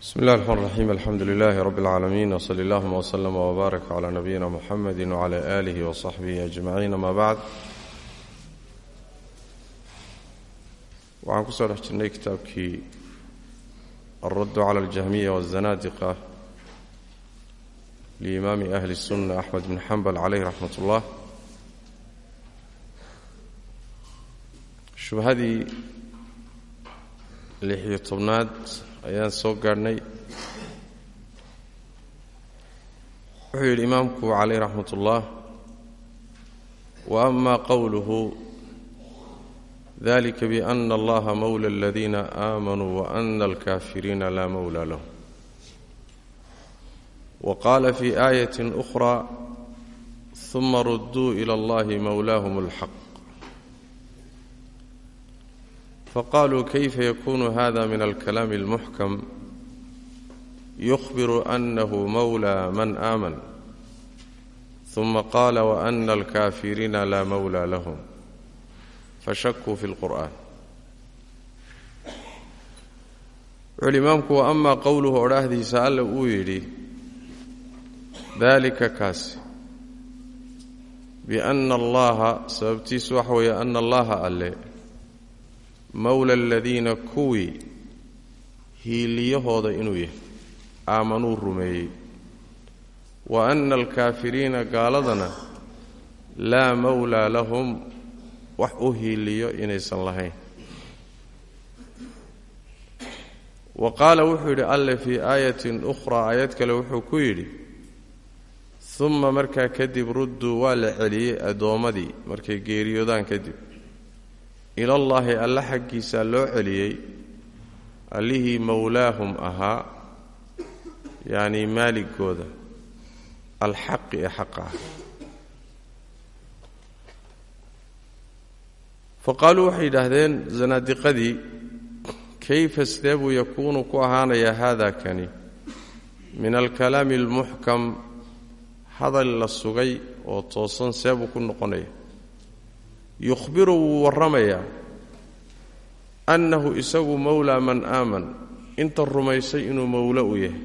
bsmi اllahi الرحmn الرaxيim alxamdu lilahi rb اlcaalamiin wslى اllahuma wslm wbaarak clى nabiyina mxamedi wclى alih wصaxbihi ajmaciin ama bacd waxaan kusoo dhex jirnay kitaabkii alraddu clى اljahmiya wالzanaadiqa liimaami ahli الsuna axmed bn xambal caleyh raxmat اllah shubhadii lixiyo tobnaad ayaan soo gaadhnay wuxuu yidhi imaamku caleyh raxmat ullah wa ama qowluhu dalika biana allaha mowla aladiina aamanuu waana alkafiriina laa mowla lahum wa qaala fi aayati ukhra huma rudduu ila allahi mowlaahum alxaq faqaluu kayfa yakunu hada min alkalaami almuxkam yukhbiru anahu mowla man aaman huma qaala waana alkafiriina laa mowla lahum fashakuu fi lqur'an wuxuuhi imaamku wa ama qowluhu odhaahdiisa alla uu yidhi dalika kaasi biana allaha sababtiisu waxa weeye ana allaha alle mowla aladiina kuwii hiiliyahooda inuu yahay. Aamanuu rumeeyey. Wa ana alkaafiriina gaaladana laa mowlaa lahum wax u hiiliyo inaysan lahayn. Wa qaala wuxuu yidhi alle fii aayatin ukhraa aayad kale wuxuu ku yidhi uma markaa kadib rudduu waa la celiyey addoommadii markay geeriyoodaan kadib ilallaahi alla xaggiisaa loo celiyey allihii mowlaahum ahaa yacnii maaligooda alxaqi ee xaqa ah. Fa qaaluu waxay yidhaahdeen zanaadiqadii kayfa sidee buu yakuunu ku ahaanayaa haada kani? Min alkalaami almuxkam hadal la sugay oo toosan see buu ku noqonaya? Yukhbiru wuu warramayaa annahu isagu mowlaa man aaman. Inta rumaysay inuu mowlo u yahay.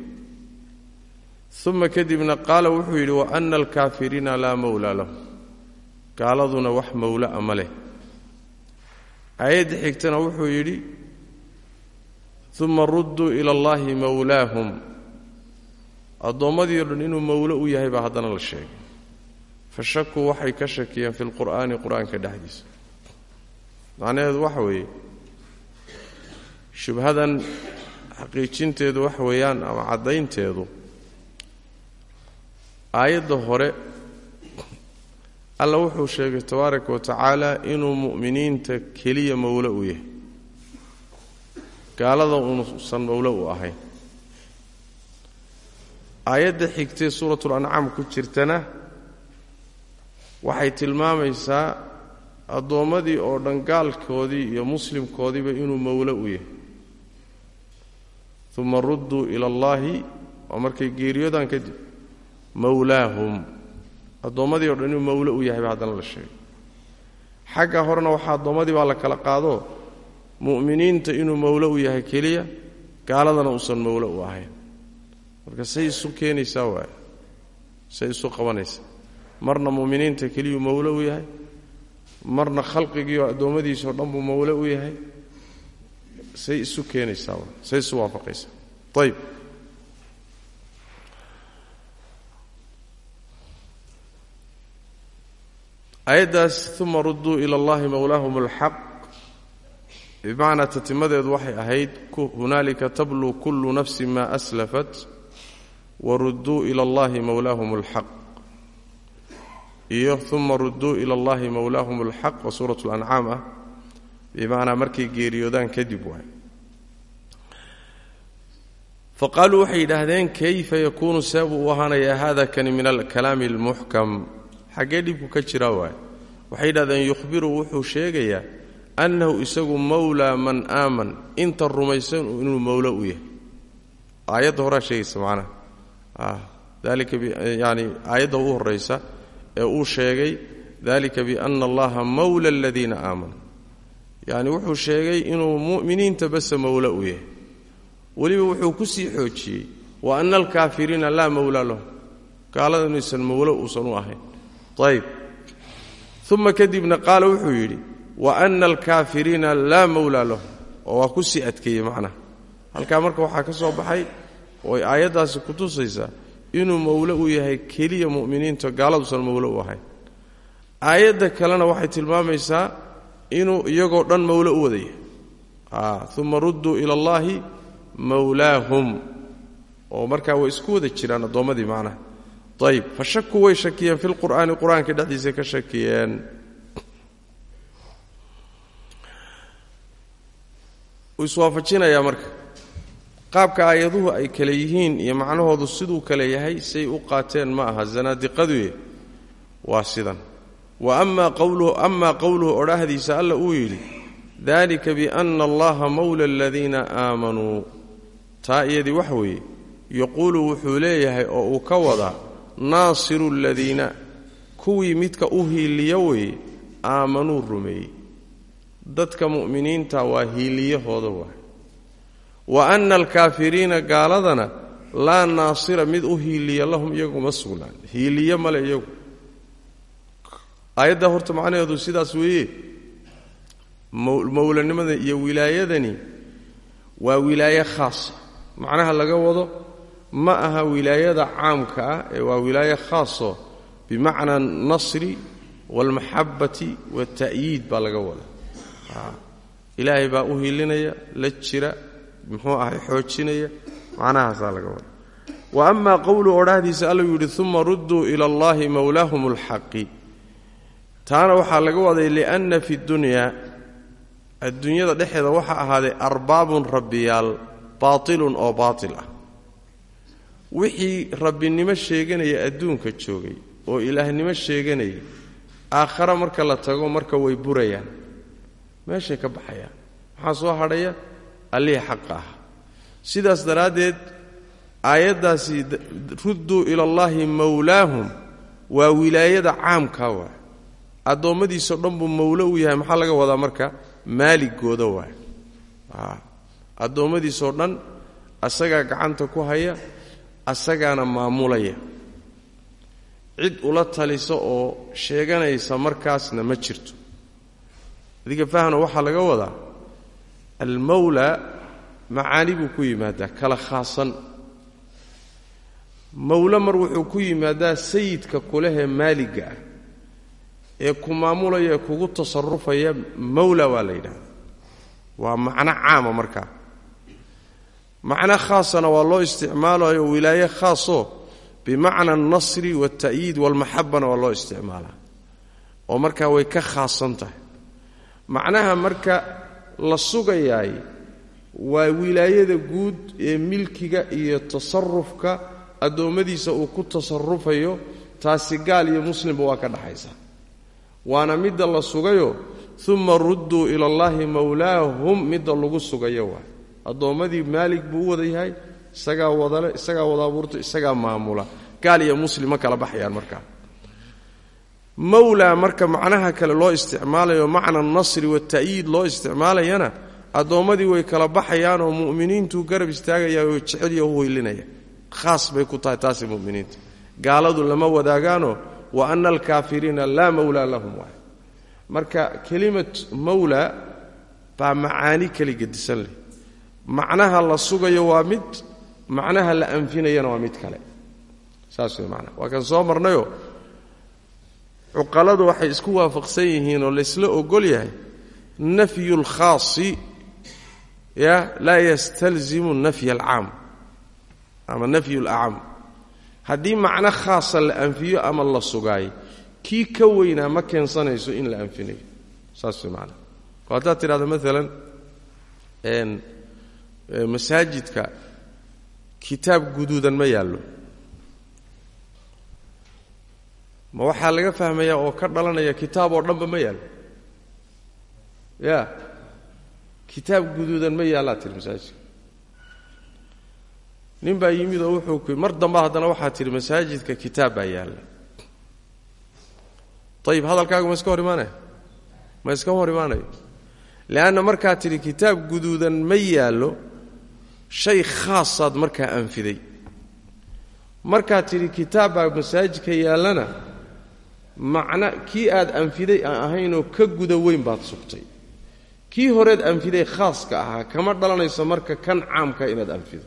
Uma kadibna qaala wuxuu yidhi wa ana alkaafiriina laa mowlaa lahu gaaladuna wax mowla'a ma leh. Aayadda xigtana wuxuu yidhi uma rudduu ila allahi mowlaahum addoommadii o dhan inuu mowlo u yahay baa haddana la sheegay. Fa shakuu waxay ka shakiyeen fi lqur'aani qur'aanka dhexdiisa. Macnaheedu waxa weeye shubhadan xaqiijinteedu waxa weeyaan ama caddaynteedu aayadda hore alla wuxuu sheegay tabaaraka wa inuu mu'miniinta keliya mowlo u yahay. Gaalada uusan mowlo u ahayn. Aayadda xigtee suuratul ancaam ku jirtana waxay tilmaamaysaa addoommadii oo dhan gaalkoodii iyo muslimkoodiiba inuu mowlo u yahay uma rudduu ila allaahi waa markay geeriyoodaan kadib mowlaahum addoommadii o dhan inuu mowlo u yahay ba haddana la sheegay. Xagga horena waxaa addoommadii baa la kala qaado mu'miniinta inuu mowlo u yahay keliya gaaladana uusan mowlo u ahayn. Marka say isu keenaysaa waay say isu qabanaysaa. Marna mu'miniinta keliyuu mowlo u yahay. Marna khalqigiioo addoommadiisao dhan buu mowlo u yahay say isu keenaysaa say isu waafaqaysaa ayb aayaddaas uma rudduu ila allahi mowlaahum alxaq bimacnaa tatimadeedu waxay ahayd hunaalika tabluu kullu nafsin maa aslafat warudduu ila allahi mowlaahum alxaq iyo uma rudduu ila allahi mowlaahum alxaq oo suurat lancaam ah. Bimacnaa markay geeriyoodaan kadib waay fa qaaluu waxay yidhaahdeen kayfa yakuunu seebuu u ahaanayaa hada kani min alkalaami almuxkam xaggee dhibku ka jira waay waxay yidhahdeen yukhbiru wuxuu sheegayaa annahu isagu mowlaa man aaman. Inta rumaysan inuu mowlo u yahay. Aayadda horaa sheegaysa macnaha. Dalika yani aayadda u horaysa ee uu sheegay dalika biana allaha mowla aladiina aamanuu yacni wuxuu inuu mu'miniinta base mowlo u yahay weliba wuxuu ku sii xoojiyey. Wa ana alkaafiriina laa mawlaa lahum gaalada inaysan mawlo uusan u ahayn. Ayb uma kadibna qaala wuxuu yidhi wa ana alkaafiriina laa mawlaa lahum oo waa ku sii adkeeyey macnaha halkaa marka waxaa ka soo baxay ooy aayaddaasi ku tusaysaa inuu mawlo u yahay keliya mu'miniinta gaaladuusan mawlo u ahayn. Aayadda kalena waxay tilmaamaysaa inuu iyagoo dhan mawlo u wadaya. Uma rudduu ila allaahi mawlaahum oo markaa way isku wada jiraan addoommadii macnaha. Ayb fa shakuu way shakiyeen fi lqur'aani qur'aanka dhexdiisa ka shakiyeen. Wuu marka. Qaabka aayaduhu ay kale yihiin iyo macnahoodu siduu kale yahay say u qaateen ma aha zanaadiqaduye waa sidan. Wa ama qowluhu odhahdiisa alla uu yidhi dalika biana allaha mawla aladiina aamanuu taa iyadii wax weeye yaquulu wuxuu leeyahay oo uu ka wadaa naasiru aladiina kuwii midka u hiiliya weeye aamanuu rumeeyey. Dadka mu'miniinta waa hiiliyahooda waay. Wa ana alkaafiriina gaaladana laa naasira mid u hiiliya lahum iyaguma sugnaan. Hiiliye male iyagu. Aayadda horta macnaheedu sidaas weeye. Mowlanimada iyo wilaayadani waa wilaaye khaasa macnaha laga wado ma aha wilaayada caamka ah ee waa wilaaye khaaso bimacnaa alnasri waalmaxabati waalta'yiid baa laga wada ilaahay baa u hiilinaya la jira muxuu ahay xoojinaya macnahaasaa laga wada wa ama qowluu odhahdiisa alla yidhi uma rudduu ila allahi mowlaahum alxaqi taana waxaa laga waday lianna fi dunyaa adduunyada dhexeeda waxaa ahaaday arbaabun rabbiyaal baatilun oo baatil ah. Wixii rabbinimo sheeganaya adduunka joogay oo ilaahnimo sheeganaya aakhare marka la tago marka way burayaan meeshay ka baxayaan. Maxaa soo hadhaya? Allihii xaqa ah. Sidaas daraaddeed aayaddaasi rudduu ila allaahi mowlaahum waa wilaayada caamkaa waay addoommadiisao dhan buu mawlo u yahay maxaa laga wadaa marka? Maaligooda waay addoommadiisoo dhan asagaa gacanta ku haya asagaana maamulaya. Cid ula talisa oo sheeganaysa markaasna ma jirto. Adiga fahno waxaa laga wadaa almawla macaani buu ku yimaadaa kala khaasan. Mawle mar wuxuu ku yimaadaa sayidka kulehee maaligga ah ee ku maamulaya ee kugu tasarufaya mawla waa la yidhahda waa macno caama markaa macno khaasana waa loo isticmaalayo wilaaye khaasoo bimacna alnasri waalta'yiid waalmaxabana waa loo isticmaalaa. Oo markaa way ka khaasan tahay. Macnaha marka la sugayaay waa wilaayada guud ee milkiga iyo tasarufka addoommadiisa uu ku tasarufayo taasi gaal iyo muslimba waa ka dhaxaysa. Waana midda la sugayo uma rudduu ila allaahi mawlaahum midda lagu sugayo waay addoommadii maalig buu u wada yahay isagaa wadale isagaa wada abuurta isagaa maamula. Gaal iyo muslim ma kala baxayaan markaa mawlaa marka macnaha kale loo isticmaalayo macna nasri wata'yiid loo isticmaalayana addoommadii way kala baxayaanoo mu'miniintuu garab istaagaya oo jeceliya u hoylinaya khaas bay ku tahay taasi muminiinta gaaladu lama wadaagaanoo wa ana alkaafiriina laa mawlaa lahum waay. Marka kelimat mawla baa macaani keli gedisan leh macnaha la sugayo waa mid macnaha la anfinayana waa mid kale. Saas way manaa waa kan soo marnayo cuqaladu waxay isku waafaqsan yihiin oo laysla ogol yahay nafyu اlkhaasi ya laa yastalzimu nafy alcaam ama nafyu اlacam haddii macno khaasa la anfiyo ama la sugaay kii ka weynaa ma keensanayso in la anfinayo. Saas way maanaa oo haddaad maalan masaajidka kitaab guduudan ma yaallo. Ma waxaa laga fahmayaa oo ka dhalanaya kitaab oo dhanba ma yaallo. Ya kitaab guduudan ma yaallaa tihi masaajidka. Nin baa yimid oo wuxuu ku mar damba haddana waxaa tidhi masaajidka kitaab baa yaalla. Ayib hadalkaagu ma iska hor imaanaya ma iska hor imaanayo leanna markaad tidhi kitaab guduudan ma yaallo shay khaasaad markaa anfiday markaad tidhi kitaab baa masaajidka yaallana macna kii aad anfiday aan ahaynoo ka guda weyn baad sugtay. Kii horeed anfiday khaaska ahaa kama dhalanayso marka kan caamka inaad anfido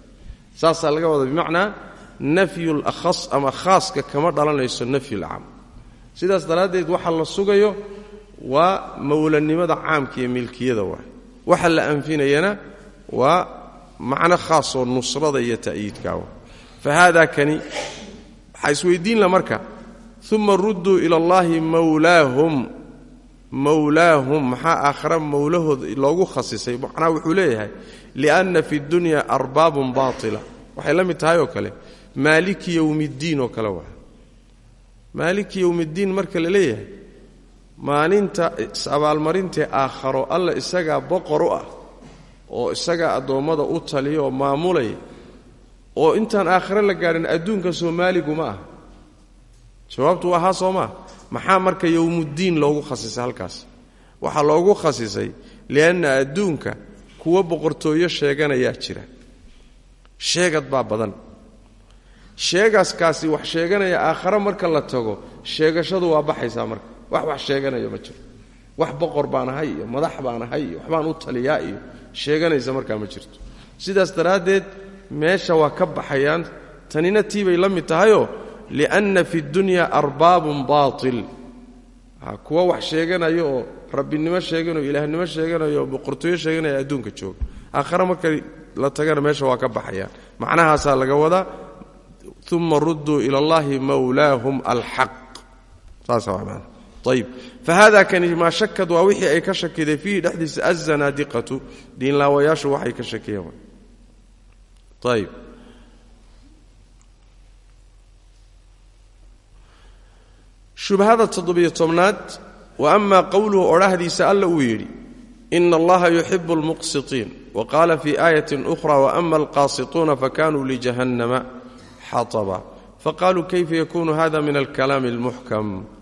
saasaa laga wada bimacnaa nafyul akhas ama khaaska kama dhalanayso nafyul caam. Sidaas daraaddeed waxa la sugayo waa mowlanimada caamka iyo milkiyada waay. Waxa la anfinayana waa macno khaasoo nusrada iyo ta'yiidkaa fa haada kani waxaa isweydiin la marka uma rudduu ila allahi mawlaahum mawlaahum maxaa aakhara mowlahood loogu khasisay? Macnaha wuxuu leeyahay lianna fi dunya arbaabun baatila. Waxay la mid tahay oo kale maaliki yowmiddiin oo kale waa maaliki yowmiddiin marka la leeyahay maalinta abaalmarintee aakharo alla isagaa boqor u ah oo isagaa addoommada u taliya oo maamulaya oo intaan aakhare la gaadhin adduunka soomaaligu ma ah jawaabtu ahaa soo maa maxaa marka yowmuddiin loogu khasisay halkaas? Waxaa loogu khasisay lianna adduunka kuwa boqortooyo sheeganayaa jira. Sheegad baa badan. Sheegaaskaasi wax sheeganaya aakhare marka la tago sheegashadu waa baxaysaa marka. Wax wax sheeganayo ma jiro. Wax boqor baan ahay iyo madax baan ahay iyo waxbaan u taliyaa iyo sheeganaysa markaa ma jirto. Sidaas daraaddeed meesha waa ka baxayaan. Tanina tii bay la mid tahayoo lianna fi dunya arbaabun baatil. Kuwa wax sheeganayo oo rabbinimo sheeganayo ilaahnimo sheeganayo oo boqortooyo sheeganaya adduunka jooga. Aakhare marka la tagana meesha waa ka baxayaan. Macnahaasaa laga wadaa uma rudduu ila allahi mawlaahum alxaq. Saasa waa maana ayb fahada kani maa shakad waa wixii ay ka shakiday fiihi dhexdiisa azanaadiqatu diinlaawayaashu waxay ka shakiyeen ayb shubhada toddobiyo tobnaad wa ama qowluhu odhahdiisa alla uu yidhi ina allaha yuxibu almuqsitiin wa qaala fii aayatin ukhra waama alqaasituuna fakanuu lijahannama xataba faqaluu kayfa yakunu hada min alkalaami almuxkam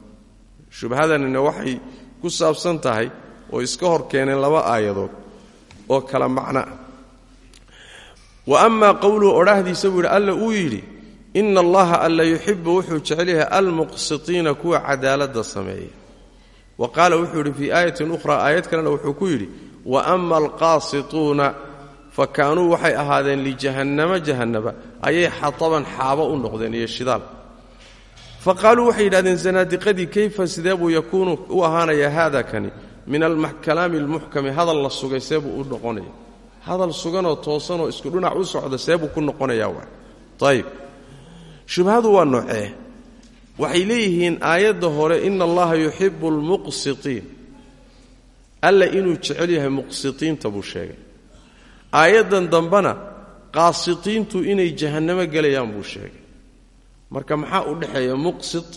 shubhadanina waxay ku saabsan tahay oo iska hor keeneen laba aayadood oo kala macno ah. Wa amaa qowluhu odhahdiisa buu yidhi alla uu yidhi ina allaha alla yuxibu wuxuu jecel yahay almuqsitiina kuwa cadaaladda sameeya. Wa qaala wuxuu yidhi fii aayatin ukhra aayad kalena wuxuu ku yidhi wa ama alqaasituuna fa kaanuu waxay ahaadeen lijahannama jahannaba ayay xataban xaabo u noqdeen iyo shidaal fa qaaluu waxay yidhahdeen zanaadiqadii kayfa sidee buu yakuunu u ahaanayaa haada kani min alkalaami almuxkami hadal la sugay see buu u noqonaya hadal suganoo toosanoo isku dhinac u socda see buu ku noqonayaa waa ayib shubhadu waa noocee waxay leeyihiin aayadda hore ina allaha yuxibu almuqsitiin alla inuu jecel yahay muqsitiinta buu sheegay aayaddan dambena qaasitiintu inay jahannamo gelayaan buu marka maxaa u dhexeeya muqsit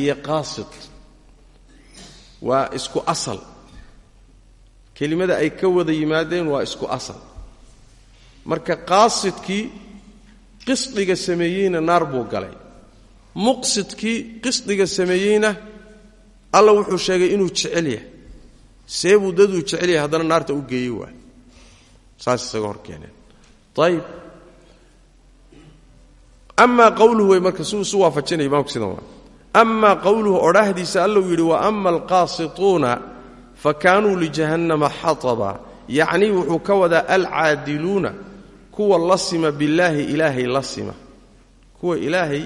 iyo qaasit? Waa isku asal. Kelimada ay ka wada yimaadeen waa isku asal. Marka qaasidkii qisdiga sameeyeyna naar buu galay. Muqsidkii qisdiga sameeyeyna alla wuxuu sheegay inuu jecel yahay. See buu daduu jecel yahay haddana naarta u geeyey waay saas isaga hor keeneen. Ayib amaa qowluhu way marka suu isu waafajinaya imaamku sidan waa amaa qowluhu odhaahdiisa alla uu yidhi wa ama alqaasituuna fa kaanuu lijahannama xataba. Yacnii wuxuu ka wadaa alcaadiluuna kuwa la sima billaahi ilaahay la kuwa ilaahay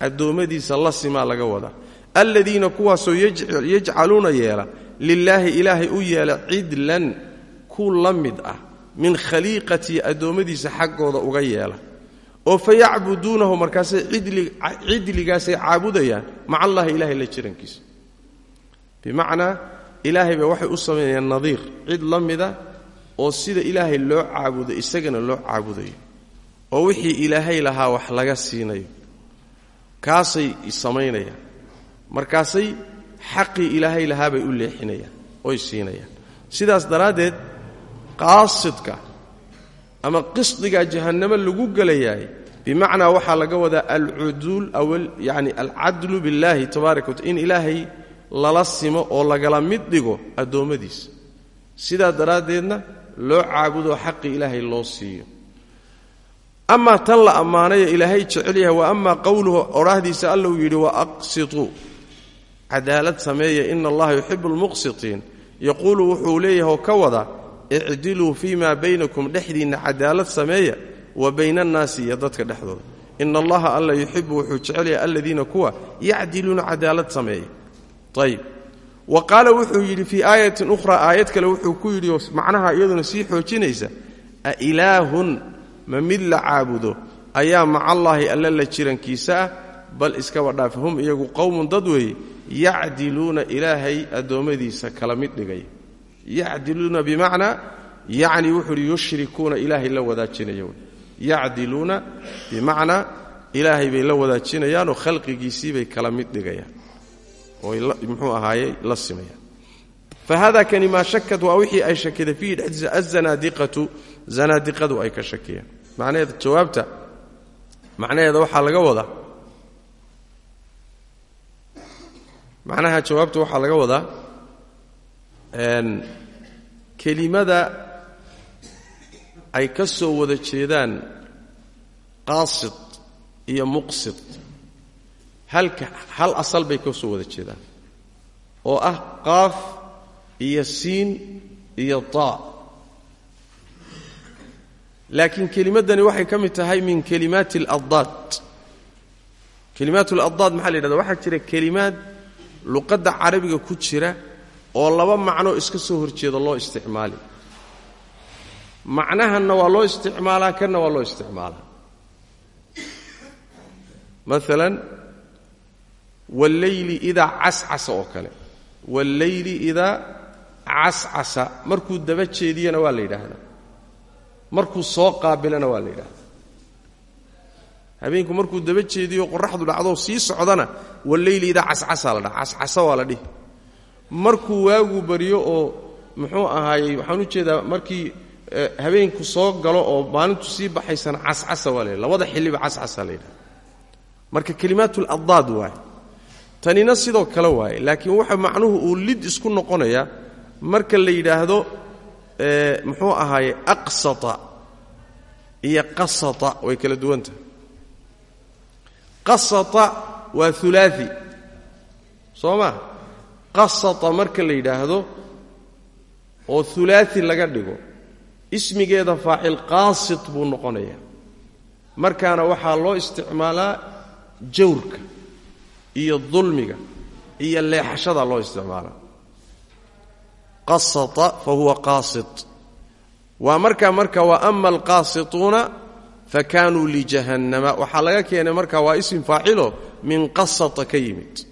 addoommadiisa la simaa laga wadaa. Aladiina kuwaasoo yajcaluuna yeela lilaahi ilaahay u yeela cidlan ku la mid ah min khaliiqatii addoommadiisa xaggooda uga yeela oo fa yacbuduunahu markaasay cidligaasay caabudayaan maca allahi ilahay la jirankiisa. Bimacnaa ilaahay ba waxay u samaynayaan nadiir cid la mida oo sida ilaahay loo caabudo isagana loo caabudayo. Oo wixii ilaahay lahaa wax laga siinayo kaasay samaynayaan. Markaasay xaqii ilaahay lahaa bay u leexinayaan oy siinayaan. Sidaas daraaddeed qaasidka ama qisdiga jahannamo lagu gelayaay bimacnaa waxaa laga wadaa alcuduul yani alcadlu billaahi tabaaraka wata in ilaahay lala simo oo lagala mid dhigo addoommadiisa. Sidaa daraaddeedna loo caabudo xaqii ilaahay loo siiyo. Amaa tan la ammaanayo ilaahay jecel yahay wa amaa qowluhu odhaahdiisa alla yidhi wa aqsituu cadaalad sameeya ina allaha yuxibu almuqsitiin yaquulu wuxuu leeyahay oo ka wada icdiluu fii maa baynakum dhexdiinna cadaalad sameeya wa bayna annaasi iyo dadka dhexdooda ina allaha alla yuxibu wuxuu jecel yahay aladiina kuwa yacdiluuna cadaalad sameeya ayib wa qaala wuxuu yidhi fii aayatin ukhraa aayad kale wuxuu ku yidhi macnaha iyaduna sii xoojinaysa a ilaahun ma mid la caabudo ayaa macallaahi alla la jirankiisa ah bal iskaba dhaaf hum iyagu qowmun dad weeye yacdiluuna ilaahay addoommadiisa kala mid dhigay yacdiluuna bimacnaa yacni wuxuu uhi yushrikuuna ilaahay la wadaajinaya yacdiluuna bimacnaa ilaahay bay la wadaajinayaanoo khalqigiisii bay kala mid dhigayaan. Ooy muxuu ahaaye la simayaan. Fahada kani maa shakad waa wixii ay shakida fiihi dhexdiisa azanaadiqatu zanaadiqadu ay ka shakiyaan macnaheeda jawaabta macnaheeda waxaa laga wadaa macnaha jawaabta waxaa laga wadaa kelimada ay ka soo wada jeedaan qaasid iyo muqsid halka hal asal bay ka soo wada jeedaan oo ah qaaf iyo siin iyo taa. Laakiin kelimaddani waxay ka mid tahay min kelimaati aladdaad kelimaat aladdaad maxaa la yidhahda waxaa jira kelimaad luqadda carabiga ku jira oo laba macnoo iska soo horjeeda loo isticmaali. Macnahanna waa loo isticmaalaa kanna waa loo isticmaalaa. Maalan walleyli idaa cascasa oo kale. Walleyli idaa cascasa markuu daba jeediyana waa la yidhaahdaa. Markuu soo qaabilana waa la yidhahdaa habeenku markuu daba jeediyo qoraxdu dhacdo sii socdana walleyli idaa cascasa la dhaha cascasa waa la dhihi markuu waagu baryo oo muxuu ahaayey waxaan u jeedaa markii habeenku soo galo oo maalintu sii baxaysana cascasa waa la yidhaha labada xilliba cascasa la yidhaha marka kelimaatuladdaad waay. Tanina sidoo kale waaye laakiin waxa macnuhu uu lid isku noqonayaa marka la yidhaahdo muxuu ahaaye aqsata. Iyo qasata way kala duwan tahay. Qasata waa ulaai soo ma qasata marka la yidhaahdo oo ulaai laga dhigo ismigeeda faacil qaasit buu noqonayaa. Markaana waxaa loo isticmaalaa jawrka iyo dulmiga iyo leexashada loo isticmaalaa. Qasata fa huwa qaasit. Waa markaa marka wa ama alqaasituuna fa kaanuu lijahannama. Waxaa laga keenay marka waa isim faacilo min qasata ka yimid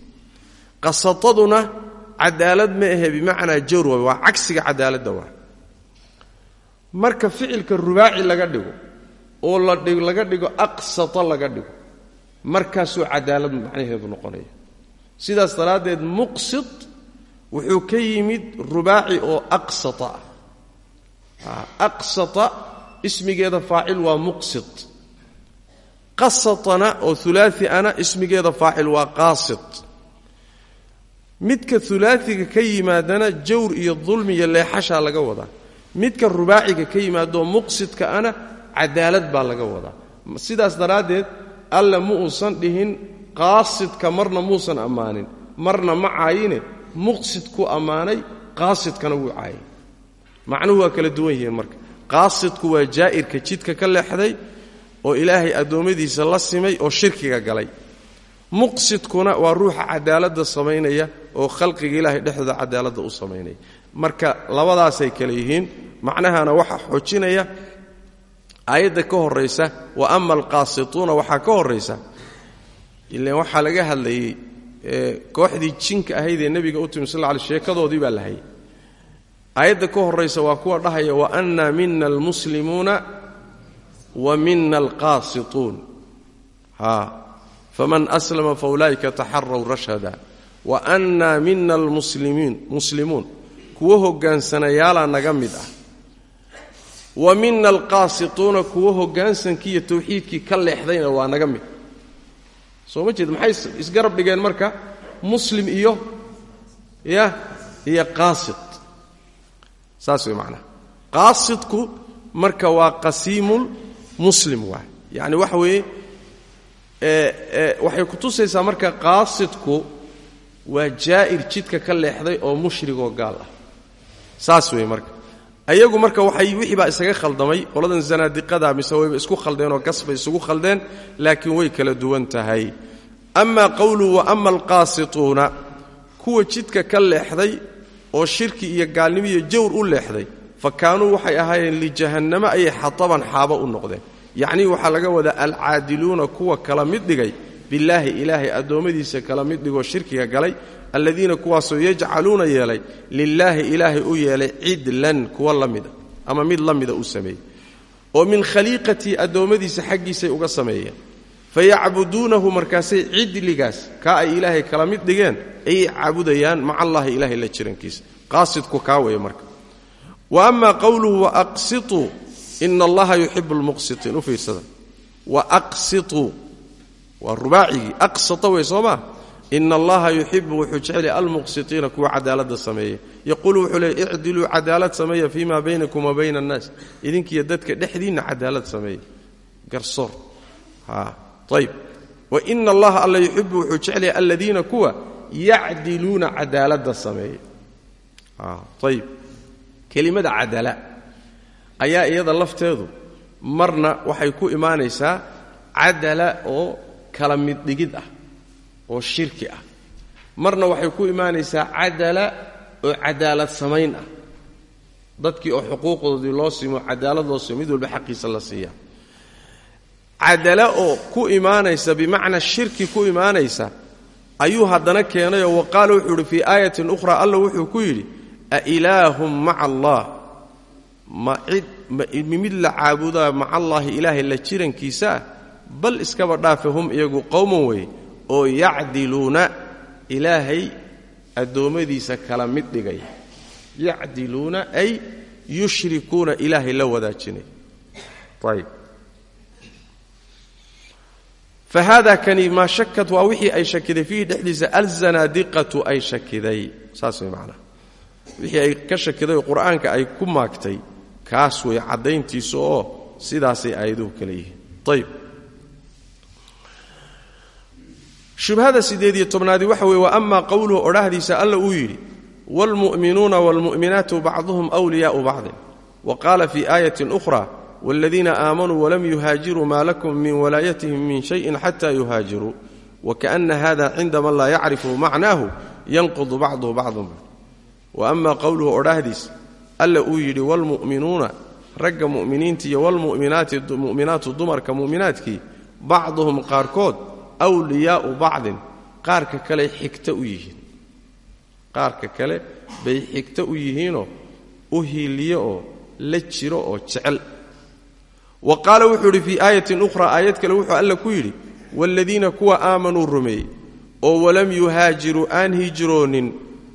cadaalad ma ahe bimacnaa jawr waay waa cagsiga cadaaladda waa. Marka ficilka rubaaci laga dhigo oo laga dhigo aqsata laga dhigo markaasuu cadaalad macnaheedu noqonaya. Sidaas daraaddeed muqsit wuxuu ka yimid rubaaci oo aqsata ah. Aqsata ismigeeda faacil waa muqsit. Qasatana oo ulaai ana ismigeeda faacil waa qaasit midka ulaaiga ka yimaadana jawr iyo dulmi iyo leexashaa laga wadaa. Midka rubaaciga ka yimaadoo muqsidka ana cadaalad baa laga wadaa. Sidaas daraaddeed alla ma uusan dhihin qaasidka marna muusan ammaanin. Marna ma caayine muqsid ku ammaanay qaasidkana wuu caayay. Macnuhu waa kala duwan yihiin marka. Qaasidku waa jaa'irka jidka ka leexday oo ilaahay addoommadiisa la simay oo shirkiga galay muqsidkuna waa ruuxa cadaaladda samaynaya oo khalqiga ilaahay dhexdooda cadaaladda u samaynaya. Marka labadaasay kale yihiin macnahana waxaa xoojinaya aayadda ka horraysa wa ama alqaasituuna waxaa ka horraysa ilan waxaa laga hadlayey kooxdii jinka ahayd ee nebiga u timi sal alay sheekadoodii baa la hayay ka horraysa waa kuwa dhahaya wa anna mina almuslimuuna wa mina alqaasituun faman aslama faulaa'ika taxaraw rashada wa anna mina almuslimiin muslimuun kuwo hogaansanayaala naga mid ah wa mina alqaasituuna kuwo hoggaansankii iyo tawxiidkii ka leexdayna waa naga mid soo ma jeed maxay isgarab dhigeen marka muslim iyo ya iyo qaasid saas way macnaha qaasidku marka waa qasiimul muslim waay yacni waxa weeye waxay ku tusaysaa marka qaasidku waa jaa'ir jidka ka leexday oo mushrigoo gaal ah. Saas weeye marka. Ayagu marka waxay wixii baa isaga khaldamay qoladan zanaadiqada mise wayba isku khaldeenoo gas bay isugu khaldeen laakiin way kala duwan tahay. Ama qowluhu wa ama alqaasituuna kuwa jidka ka leexday oo shirki iyo gaalnimo iyo jawr u leexday fa kaanuu waxay ahaayeen lijahannamo ayay xataban xaabo u noqdeen yacnii waxaa laga wadaa alcaadiluuna kuwa kala mid dhigay billaahi ilaahay addoommadiisa kala mid dhigoo shirkiga galay alladiina kuwaasoo yajcaluuna yeelay lilaahi ilaahay u yeelay cidlan kuwa la mida ama mid la mida u sameeyey. Oo min khaliiqatii addoommadiisa xaggiisay uga sameeyeen. Fayacbuduunahu markaasay cidligaas kaa ay ilaahay kala mid dhigeen ayay caabudayaan maca allahi ilaahay la jirankiisa. Qaasidku kaa weeye marka. Wa ama qowluhu waaqsituu ina allaha yuxibu lmuqsitiin u fiirsada. Waaqsituu waa rubaacigii aqsata wey soo maa allaha yuxibu wuxuu jecel almuqsitiina kuwa cadaaladda sameeya. Yaquulu wuxuu leey icdiluu cadaalad sameeya fii ma baynakum wa bayna annaas. Idinkiiyo dadka dhexdiinna cadaalad sameeya. Garsoor. Ayb waina allaha alla yuxibu wuxuu jeclaya aladiina kuwa yacdiluuna cadaaladda sameeya. Ayb kelimada cadala ayaa iyada lafteedu marna waxay ku imaanaysaa cadala oo kala mid dhigid ah oo shirki ah. Marna waxay ku imaanaysaa cadala oo cadaalad samayn ah. Dadkii oo xuquuqdoodii loo siimo cadaalad loo walba xaqiisa la siiya. Cadala oo ku imaanaysa bimacnaa shirki ku imaanaysa ayuu haddana keenayoo wa qaala wuxuu idhi fii aayatin ukhraa alla wuxuu ku yidhi a ilaahum maca allah ma cid mimid la caabudaa maca allaahi ilaahay la jirankiisa ah bal iskaba dhaafe hum iyagu qowman weeye oo yacdiluuna ilaahay addoommadiisa kala mid dhigay. Yacdiluuna ay yushrikuuna ilaahay la wadaajinay. Ayb fa haada kani maa shakad waa wixii ay shakiday. Fiihi dhexdiisa alzanaadiqatu ay shakiday. Saas way macnaha wixii ay ka shakiday qur'aanka ay ku maagtay kaas way caddayntiisa oo sidaasay aayaduhu kale yihiin ayb shubhada sideed iyo tobnaadi waxa weye wa ama qowluhu odhahdiisa alla uu yidhi wاlmu'minuuna wاlmu'minaatu bacduhum wliyaau bacdin wa qaala fii aayatin ukhra wاladiina aamanuu walam yuhaajiruu maa lakum min walaayatihim min shayin xata yuhaajiruu wakaأna hada cinda man laa yacrifu macnaahu yanqudu bacduhu bacdun wa ama qowluhu odhahdiisa alla uu yidhi wاlmu'minuuna ragga mu'miniinta iyo wlmu'minaatu dumarka mu'minaadkii bacduhum qaarkood wliyaau bacdin. Qaarka kale xigta u yihiin. Qaarka kale bay xigto u yihiinoo u hiiliyo oo la jiro oo jecel. Wa qaala wuxuu idhi fii aayatin ukhra aayad kale wuxuu alla ku yidhi waaladiina kuwa aamanuu rumeeyey oo walam yuhaajiruu aan hijroonin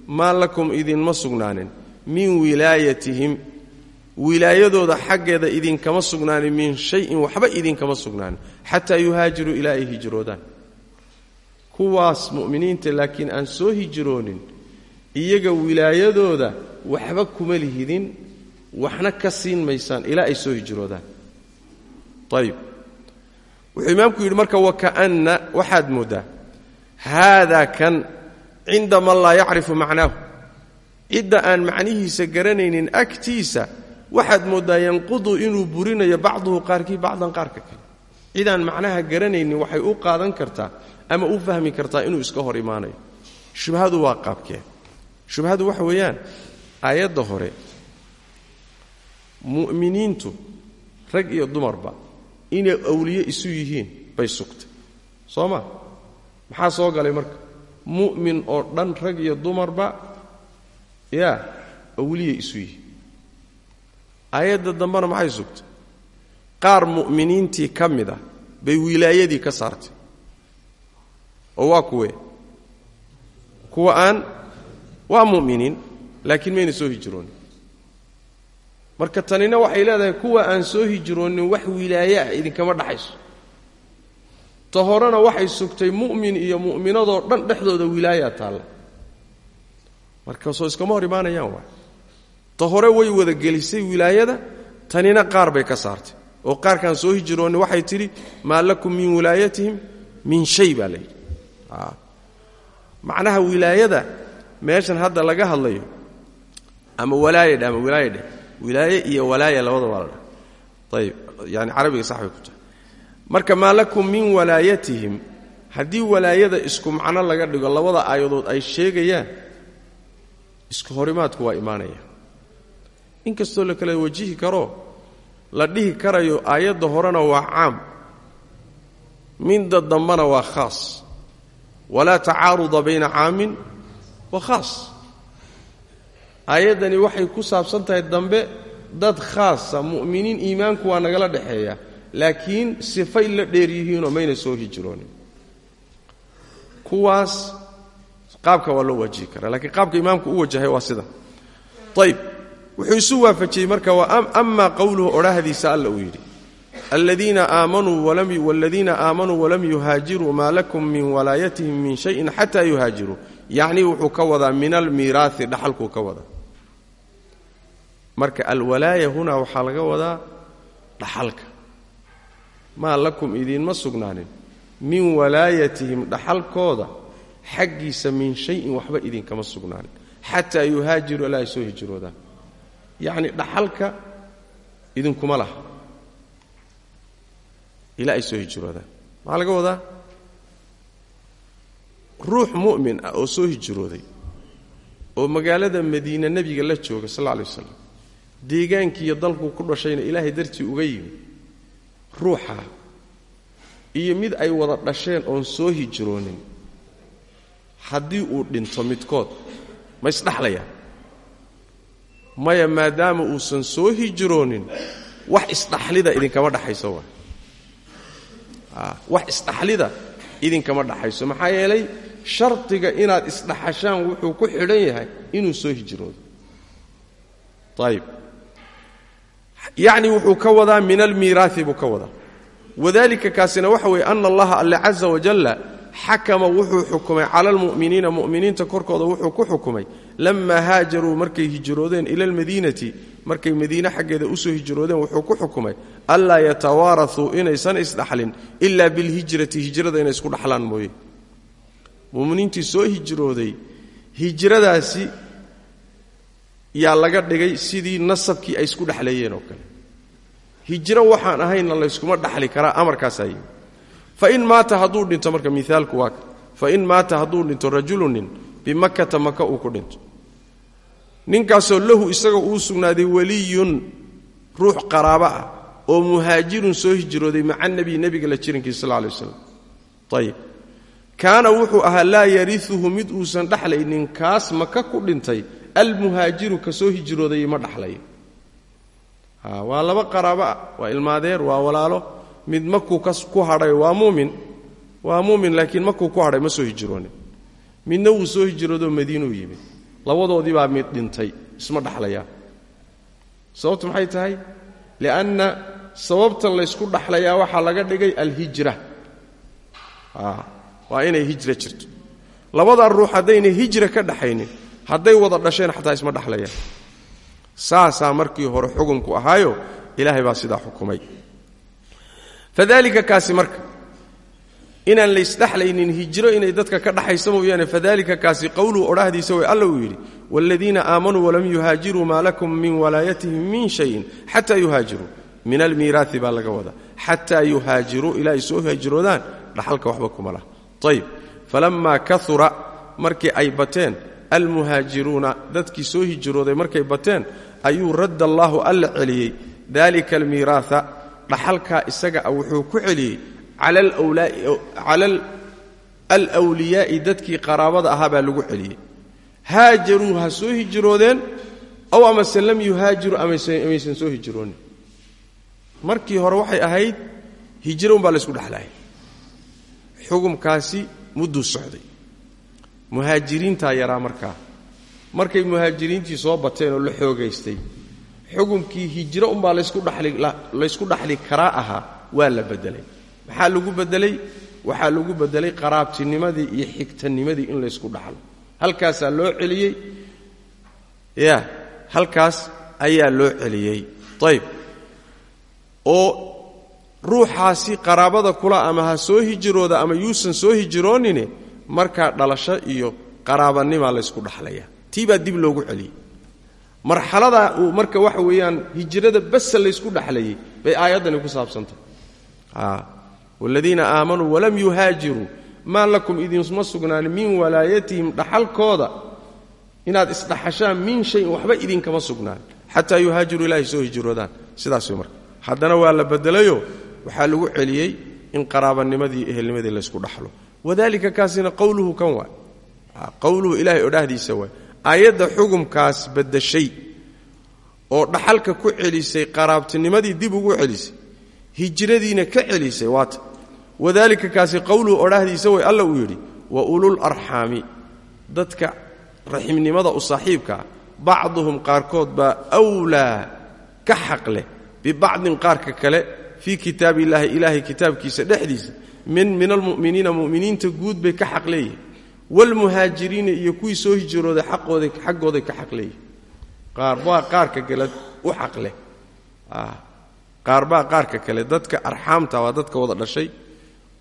maa lakum idinma sugnaanin min wilaayatihim wilaayadooda xaggeeda idinkama sugnaanin min shayin waxba idinkama sugnaanin xataa yuhaajiruu ilaa ay hijroodaan. Kuwaas mu'miniinta laakiin aan soo hijroonin iyaga wilaayadooda waxba kuma lihidin waxna ka siin maysaan ilaa ay soo hijroodaan. Ayib wuxuu imaamku yidhi marka waka'anna waxaad mooddaa haadaa kan cinda man laa yacrifu macnaahu cidda aan macnihiisa garanaynin agtiisa waxaad mooddaa yanqudu inuu burinayo bacduhu qaarkii bacdan qaarka kale. Cidaan macnaha garanaynin waxay u qaadan kartaa ama u fahmi kartaa inuu iska hor imaanayo. Shubhadu waa qaabkee. Shubhadu waxa weeyaan aayadda hore mu'miniintu rag iyo dumarba inay awliye isu yihiin bay sugtay. Soo ma? Maxaa soo galay marka? Mu'min oo dhan rag iyo dumarba yaa awliye isu yihiin aayadda dambena maxay sugtay? Qaar mu'miniintii ka mid ah bay wilaayadii ka saartay. Oo waa kuwe? Kuwa aan? Waa mu'miniin laakiin mayna soo hijroonin. Marka tanina waxay leedahay kuwa aan soo hijroonin wax wilaaye ah idinkama dhaxayso. Ta horena waxay sugtay mu'min iyo mu'minadoo dhan dhexdooda wilaayaa taalla marka soo iskama hor imaanayaan waay ta way wada gelisay wilaayada tanina qaar bay ka saartay. Oo qaarkaan soo hijroonni waxay tidhi maa lakum min wilaayatihim min shay baa layidhi macnaha wilaayada meeshan hadda laga hadlayo ama walaayadhe ama wilaayadheh wilaaye iyo walaaya labada waa la yani carabiga sax ku tahay. Marka maa lakum min walaayatihim haddii walaayada isku macno laga dhigo labada aayadood ay sheegayaan isku horimaadku waa imaanaya. Inkastoo la kala wajihi karo la dhihi karayo aayadda horena waa caam. Midda dambana waa khaas. Walaa tacaaruda bayna caamin wa khaas. Aayaddani waxay ku saabsan tahay dambe dad khaasa mu'miniin iimaanku waa nagala dhexeeya. Laakiin sifay la dheer yihiinoo mayna soo hijroonin. Kuwaas qaabka waa loo wajihi karaa lakiin qaabka imaamku u wajahay waa sida. Ayb wuxuu isu waafajiyey marka ama qowluhu odhahdiisa alla uu yidhi aladiina aamanuu walam yuhaajiruu maa lakum min walaayatihim min shayin xataa yuhaajiruu yacnii wuxuu ka wadaa min almiiraai dhaxalkuu ka wadaa. Marka alwalaaya hunaa waxaa laga wadaa dhaxalka. Maa lakum idiinma sugnaanin. Min walaayatihim dhaxalkooda xaggiisa min shayin waxba idinkama sugnaanin. Xataa yuhaajiruu ilaa ay soo hijroodaan yacni dhaxalka idinkuma laha. Ilaa ay soo hijroodaan maxaa laga wadaa? Ruux mu'min ah oo soo hijrooday oo magaalada madiine nebiga la jooga sal alla alay wasalam deegaankiiyo dalkuu ku dhashayna ilaahay dartii uga yimi ruuxa iyo mid ay wada dhasheen oon soo hijroonin haddii uu dhinto midkood ma isdhaxlayaan maya maadaama uusan soo hijroonin wax isdhaxlida idinkama dhaxayso waa wax isdhaxlida idinkama dhaxayso. Maxaa yeelay shardiga inaad isdhaxashaan wuxuu ku xidhan yahay inuu soo hijroodo. Ayib yacni wuxuu ka wadaa min almiiraai buu ka wadaa. Wadalika kaasina waxa weeye ana allaha alle caza wajalla xakama wuxuu xukumay cala almu'miniina mu'miniinta korkooda wuxuu ku xukumay. Lamaa haajaruu markay hijroodeen ila almadiinati markay madiine xaggeeda u soo hijroodeen wuxuu ku xukumay. Anlaa yatawaaratuu inaysan isdhaxlin ilaa bilhijrati hijrada inay isku dhaxlaan mooye. Muminiintii soo hijrooday hijradaasi yaa laga dhigay sidii nasabkii ay isku dhexleeyeen oo kale. Hijro waxaan ahaynna layskuma dhaxli karaa amarkaasaa yimi fain maata hadduu dhinto marka miaalku waa fain maata hadduu dhinto rajulunin bimakkata maka uu ku dhinto. Ninkaasoo lahu isaga uu sugnaaday weliyun ruux qaraabo ah oo muhaajirun soo hijrooday maca nebiy nebiga la jirankiisa sal lay waslam ayib kaana wuxuu ahaa laa yariuhu mid uusan dhaxlaynin kaas maka ku dhintay almuhaajiru ka soo hijroodayay ma dhaxlayo waa laba qaraabo ah waa ilmaadeer waa walaalo mid makuu ku hadhay waa muumin waa muumin laakiin makuu ku hadhay ma soo hijroonin midna wuu soo hijroodoo madiinuu yimid. Labadoodii baa mid dhintay isma dhaxlayaan sababtu maxay tahay? Lianna sababtan laysku dhaxlayaa waxaa laga dhigay alhijra. Waa inay hijra jirto. Labadaa ruux haddaynay hijra ka dhaxaynin hadday wada dhasheen xataa isma dhaxlayaan saasaa markii hore xukunku ahaayo ilaahay baa sidaa xukumay fadalika kaasi marka. Inaan laysdhaxlaynin hijro inay dadka ka dhaxaysa mooyaane fadalika kaasi qowluu odhahdiisa way alla uu yidhi waaladiina walam yuhaajiruu maa min walaayatihim min shayin xataa yuhaajiruu min almiiraai baa laga wadaa. Xataa yuhaajiruu ilaa ay waxba kuma laha. Ayib falammaa kaura markii ay bateen almuhaajiruuna dadkii soo hijrooday markay bateen ayuu radda allaahu alla celiyey. Dalika almiiraaa dhaxalkaa isaga a wuxuu ku celiyey cala alwliyaa'i dadkii qaraabada ahaa baa lagu celiyey. Haajaruu ha soo hijroodeen ow amase lam yuhaajiru amaysan soo hijroonin. Markii hore waxay ahayd hijro umbaa laysku dhexlaayay xukumkaasi mudduu socday. Muhaajiriintaa yaraa markaa. Markay muhaajiriintii soo bateen oo la xoogaystay xukumkii hijro umbaa laysku dhaxli karaa ahaa waa la bedelay. Maxaa lagu bedelay? Waxaa lagu bedelay qaraabtinimadii iyo xigtanimadii in laysku dhaxlo. Halkaasaa loo celiyey? Ya halkaas ayaa loo celiyey. Ayb oo ruuxaasi qaraabada kula ama ha soo hijirooda ama yuusan soo hijiroonine markaa dhalasho iyo qaraabanimaa laysku dhaxlaya tii baa dib loogu celiyey marxalada uu marka waxa weeyaan hijrada basa laysku dhaxlayey bay aayaddani ku saabsantahay waaladiina aamanuu walam yuhaajiruu maa lakum idinsuma sugnaanin min walaayatihim dhaxalkooda inaad isdhaxashaan min shayin waxba idinkama sugnaan xataa yuhaajiruu ilaahay soo hijroodaan. Sidaas marka haddana waa la bedelayo waxaa lagu celiyey in qaraabanimadii ehelnimadii laysku dhaxlo. Wadalika kaasina qowluhu kan waay. Qowluhu ilahay odhahdiisa waay aayadda xugumkaas baddashay oo dhaxalka ku celisay qaraabtinimadii dib ugu celisay hijradiina ka celisay waata. Wadalika kaasi qowluhu odhahdiisa way alla uu yidhi wa ulul arxaami. Dadka raximnimada u saaxiibkaa bacduhum qaarkood baa wlaa ka xaq leh bibacdin qaarka kale fii kitaabi illaahi ilaahay kitaabkiisa dhexdiisa min min almu'miniina mu'miniinta guud bay ka xaq leeyihiin waalmuhaajiriina iyo kuwii soo xaqooday xaggooday ka xaq leeyihiin qaarbaa qaarka kale u xaq leh qaarbaa qaarka kale. Dadka arxaamta waa dadka wada dhashay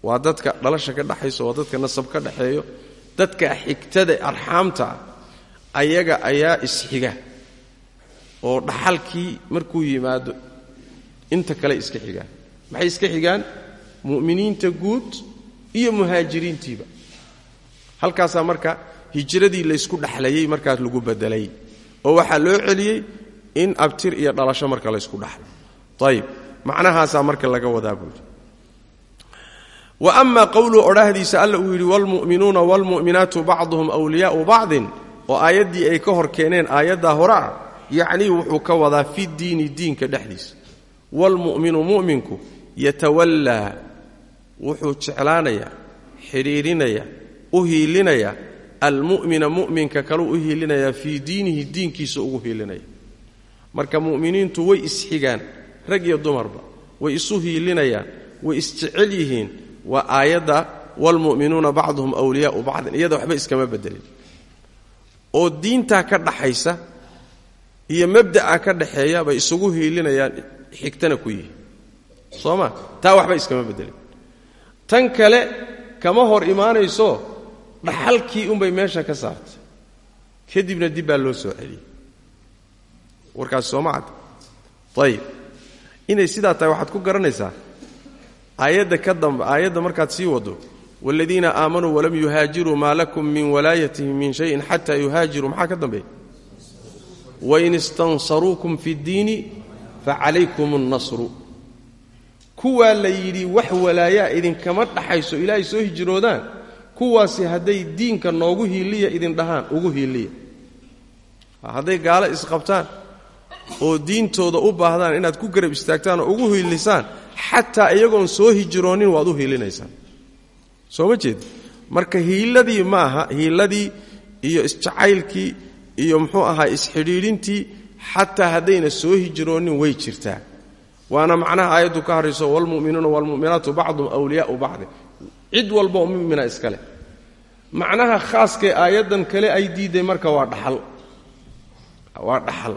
waa dadka dhalasha ka dhaxayso waa dadka nasab ka dhaxeeyo. Dadka xigtada arxaamta ayaga ayaa isxiga oo dhaxalkii markuu yimaado inta kale iska xigaan maxay iska xigaan? Mu'miniinta guud iyo muhaajiriintiiba halkaasaa marka hijradii laysku dhaxlayey markaas lagu bedelay. Oo waxaa loo celiyey in abtir iyo dhalasho marka laysku dhaxlo. Ayib macnahaasaa marka laga wadaa buuri wa ama qowluhu odhahdiisa alla uu yidhi waalmu'minuuna waalmu'minaatu bacduhum wliyaau bacdin. Oo aayaddii ay ka hor keeneen aayaddaa hore ah wuxuu ka wadaa fi diini diinka dhexdiisa. Waalmu'minu mu'minku yatawallaa wuxuu jeclaanayaa xidhiirinayaa u hiilinaya almu'mina mu'minka kaluu u hiilinayaa fii diinihi diinkiisa ugu hiilinaya. Marka mu'miniintu way isxigaan rag iyo dumarba way isu hiilinayaan way isjecel yihiin waa aayadda waalmu'minuuna bacduhum wliyaau bacdin iyada waxba iskama bedelin. Oo diintaa ka dhaxaysa iyo mabda'a ka dhaxeeya bay isugu hiilinayaan xigtana ku yihiin. Soo ma? Taa waxba iskama bedelin. Tan kale kama hor imaanayso dhaxalkii unbay meesha ka saartay. Kadibna dib baa loo soo celiyey. Warkaas sooma cadda. Ayib inay sidaa tahay waxaad ku garanaysaa? Aayadda ka dambe aayadda markaad sii waddo waaladiina aamanuu walam yuhaajiruu maa lakum min walaayatihim min shayin xataa yuhaajiruu maxaa ka dambeeya wain istansaruukum fi ddiini facalaykum annasru. Kuwaa la yidhi wax walaayaa idinkama dhaxayso ilaahay soo hijroodaan kuwaasi hadday diinka noogu hiiliya idin dhahaan ugu hiiliya. Hadday gaalo isqabtaan oo diintooda u baahdaan inaad ku garab istaagtaan oo ugu hiilisaan xataa iyagoon soo hijroonin waad u hiilinaysaan. Soo ma jeed? Marka hiiladii ma aha hiiladii iyo isjacaylkii iyo muxuu ahaa isxidhiidhintii xataa haddayna soo hijroonin way jirtaa. Waana macnaha aayaddu ka hadhayso waalmu'minuuna waalmu'minaatu bacduhum wliyaau bacdin cid walba oo mumina iskale macnaha khaaskee aayaddan kale ay diiday marka waa dhaxal. Waa dhaxal.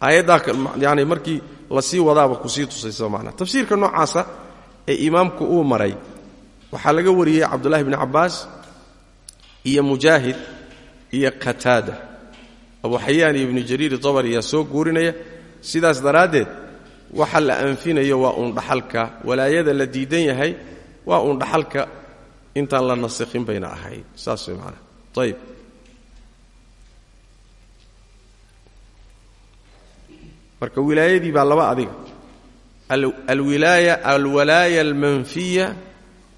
Aayaddaa yani markii la sii wadaaba ku sii tusaysa macnaha. Tafsiirka noocaasa ee imaamku uu maray waxaa laga wariyey cabdullahi bni cabbaas iyo mujaahid iyo qataada. Abu xayaan iyo ibnu jariir tabari ayaa soo guurinaya. Sidaas daraaddeed waxa la anfinayo waa uun dhaxalka. Walaayada la diidan yahay waa uun dhaxalka intaan la nasikhin bayna ahayd. Saas way macnaha. Ayib marka wilaayadii baa laba adiga. Alwilaaya alwalaaya almanfiya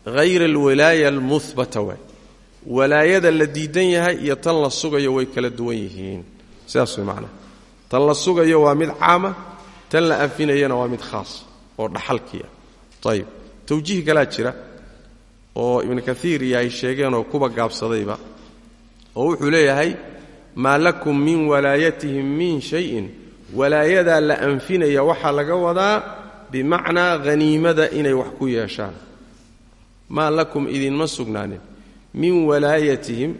hayra alwilaaya almuhbata waay walaayada la diidan yahay iyo tan la sugayo way kala duwan yihiin. Sidaas way macnaha. Tan la sugayo waa mid caama tan la anfinayana waa mid khaas oo dhaxalkiia ayib tawjiih kalaa jira oo ibnu kaiir iyo ay sheegeen oo kuba gaabsadayba oo wuxuu leeyahay maa lakum min walaayatihim min shayin. Walaayadaa la anfinaya waxaa laga wadaa bimacnaa haniimada inay wax ku yeeshaan. Maa lakum idinma sugnaanin. Min walaayatihim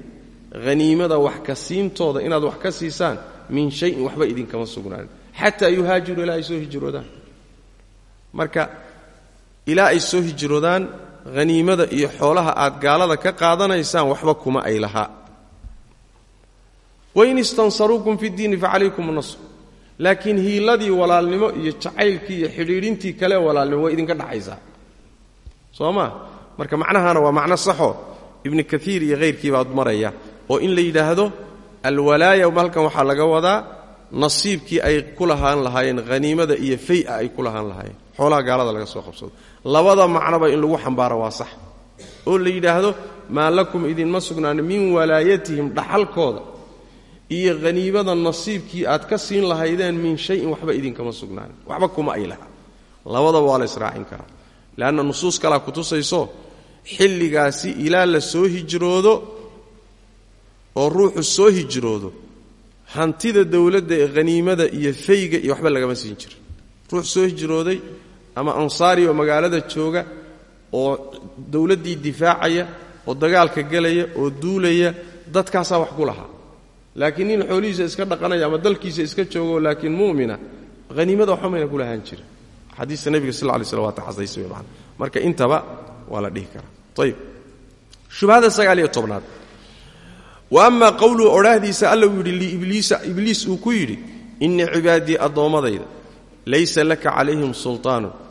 haniimada wax ka siintooda inaad wax ka siisaan min shayin waxba idinkama sugnaanin. Xataa yuhaajiru ilaa ay soo hijroodaan. Marka ilaa ay soo hijroodaan haniimada iyo xoolaha aad gaalada ka qaadanaysaan waxba kuma ay lahaa wain istansaruukum fi ddiini facalaykum nasr laakiin hiiladii walaalnimo iyo jacaylkii iyo xidhiidhintii kale walaalnimo way idinka dhaxaysaa soo maa marka macnahaana waa macno saxo. Ibni kaiir iyo hayrkii baad maraya oo in la yidhaahdo alwalaaya halkan waxaa laga wadaa nasiibkii ay ku lahaan lahaayeen haniimada iyo faya ay ku lahaan lahaayeen. Xoolaha gaalada laga soo qabsado labada macnoba in lagu xambaaro waa sax. Oo la yidhaahdo maa lakum idinma sugnaan min walaayatihim dhaxalkooda iyo haniimada nasiibkii aad ka siin lahaydeen min shayin waxba idinkama sugnaan waxba kuma ay laha labadaba waa la israacin karaa. Leanna nusuus kalaa kutusayso xilligaasi ilaa la soo hijroodo oo ruuxu soo hijroodo hantida dowladda ee haniimada iyo fayga iyo waxba lagama siin jirin. Ruux soo hijrooday ama ansaari oo magaalada jooga oo dowladdii difaacaya oo dagaalka gelaya oo duulaya dadkaasaa wax ku lahaa. Laakiin nin xoolihiisa iska dhaqanaya ama dalkiisa iska joogo laakiin mu'mina haniimada waxba mayna ku lahaan jirin. Xadiista nebiga sal lay slam waa taxasaysa wey macana marka intaba waa la dhihi karaa. Ayib shubhada iyo tobnaad. Wa ama qowluhu odhaahdiisa alla uu yidhi liibliisa ibliis uu ku yidhi inna cibaadii addoommadayda laysa laka calayhim sultaanun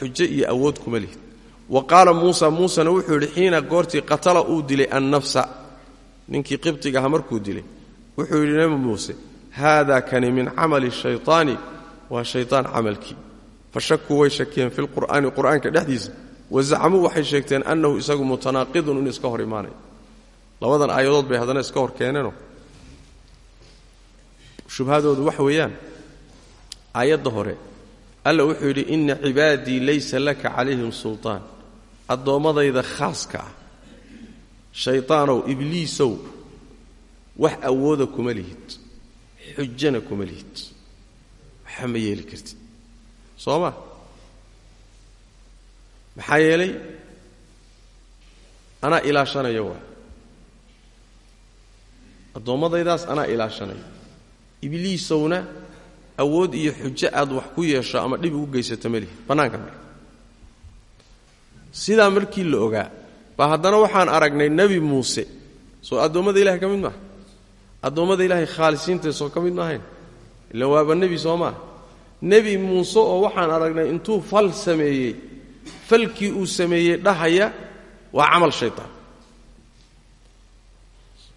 xujo iyo awood kuma lihid wa qaala muusa muusena wuxuu yidhi xiina goortii qatala uu dilay annafsa. Ninkii qibtigaha markuu dilay wuxuu yidhi nebi muuse haada kani min camali shaytaani waa shaytaan camalkii. Fa shakuu way shakiyeen fi lqur'aani qur'aanka dhexdiisa. Wa zacmuu waxay sheegteen annahu isagu mutanaaqidun inuu iska hor imaanayo labadan aayadood bay haddana iska hor keeneenoo. Shubhadoodu wax weeyaan. Aayadda hore alla wuxuu yidhi inna cibaadii laysa laka calayhim sultaan. Addoommadayda khaaska ah. Shaytaanow ibliisow wax awooda kuma lihid. Xujana kuma lihid. Waxa ma yeeli kartid. Soo ma? Maxaa yeelay? Anaa ilaashanayo waa. Addoommadaydaas anaa ilaashanayo. Ibliisowna awood iyo xujo aad wax ku yeesho ama dhib ugu geysato melihi bannaanka male markii la ogaa baa haddana waxaan aragnay nebi muuse. Soo addoommada ilahay ka mid maaha? Addoommada ilaahay khaalisiinta soo ka mid maahayn? Ila waaba nebi soo maaha? Nebi muuse oo waxaan aragnay intuu fal sameeyey falkii uu sameeyey dhahaya waa camal shaytaan.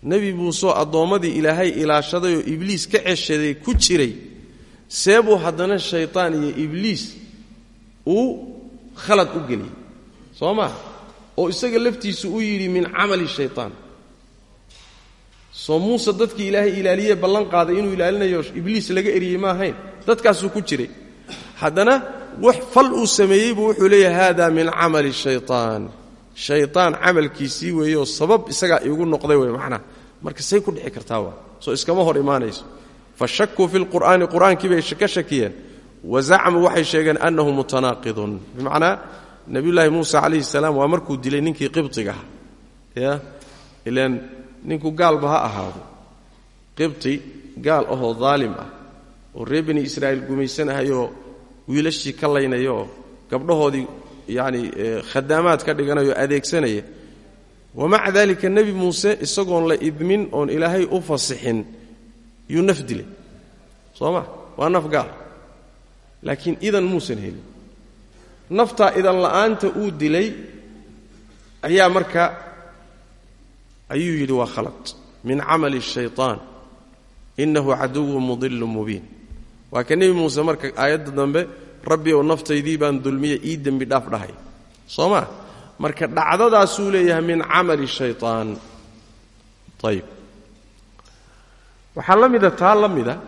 Nebi muuseoo addoommadii ilaahay ilaashaday oo ibliis ka ceshaday ku jiray seebuu haddana shaytaan iyo ibliis uu khalad u geliyey soo maa oo isaga laftiisu u yidhi min camali shaytaan. Soo muuse dadkii ilaahay ilaaliye ballan qaaday inuu ilaalinayo ibliis laga eriyey ma ahayn. Dadkaasuu ku jiray. Haddana wax fal uu sameeyey buu wuxuu leeyahay hada min camali shaytaan. Shaytaan camalkiisii weeyeoo sabab isagaa iigu noqday wey macnaha marka say ku dhici kartaa waa. Soo iskama hor imaanayso fa shakuu fi lqur'aani qur'aankii bay ka shakiyeen wa zacmuu waxay sheegeen annahu mutanaaqidun bimacnaa nebiyullaahi muuse calayhi salaam waa markuu dilay ninkii qibtigaha ya ilaan ninku gaalba ha ahaado qibti gaal ahoo daalim ah oo reer bani israa'iil gumaysanahayoo wiilashii ka laynaya oo gabdhahoodii yacni khadaamaad ka dhiganaya oo adeegsanaya wamaca daalika nebi isagoon la idmin oon ilaahay u fasixin yuu naf dilay soo ma waa naf gaal laakiin idan muusan helin naftaa idan la'aanta uu dilay ayaa marka ayuu yidhi waa khalad min camali الshayطaan inahu caduwu mudilu mubiin waa ka nebi muuse marka aayadda dambe rabbi ow naftaydii baan dulmiya ii dembi dhaaf dhahay soo ma marka dhacdadaasuu leeyahay min camali الshayطaan ayb waxaa la mida taa la mida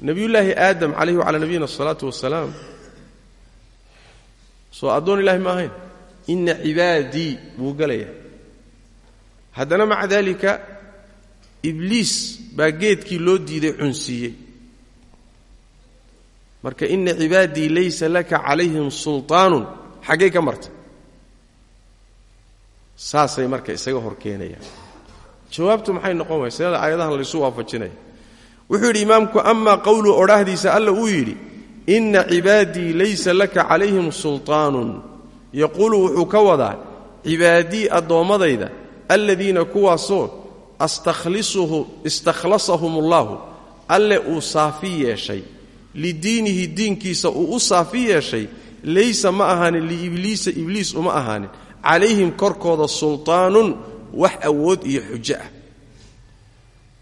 nabiyullaahi aadam calayhi wacalaa nabiyina asalaatu wasalaam soo addoon ilaahi ma ahayn. Ina cibaadii buu gelaya haddana maca daalika ibliis baa geedkii loo diiday cunsiiyey marka ina cibaadii laysa laka calayhim sulطaanun xaggay ka martay. Saasay marka isaga hor keenayaan jawaabtu maxay noqon waysa seeda aayadahan laysu waafajinaya wuxuu yidhi imaamku amaa qowlu odhaahdiisa alla uu yidhi inna cibaadii laysa laka calayhim sulطaanun yaquulu wuxuu ka wadaa cibaadii addoommadayda aladiina kuwaasoo istakhlasahum ullahu alle uu saafi yeeshay. Lidiinihi diinkiisa uu u saafi yeeshay laysa ma ahaanin liibliisa ibliis uma ahaanin calayhim korkooda sulطaanun wax awood iyo xujo ah.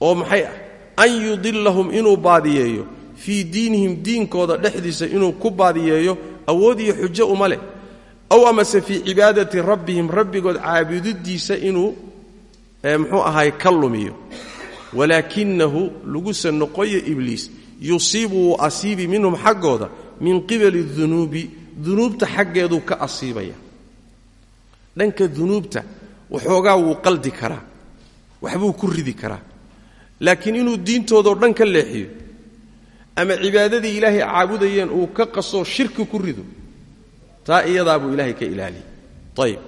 Oo maxay ah? An yudilahum inuu baadiyeeyo. Fii diinihim diinkooda dhexdiisa inuu ku baadiyeeyo awood iyo xujo uma leh. Aw amase fii cibaadati rabbihim rabbigood caabudidiisa inuu muxuu ahaay ka lumiyo. Walaakinahu laguse noqoyo ibliis. Yusiibu wuu minhum xaggooda min qibali dunuubi. Dunuubta xaggeeduu ka asiibaya. Dhanka dunuubta waxoogaa wuu qaldi karaa waxbuu ku ridi karaa. Laakiin inuu diintoodao dhan ka leexiyo ama cibaadadii ilaahay caabudayeen uu ka qasoo shirki ku rido taa iyadaabuu ilaahay ka ilaaliyey ayib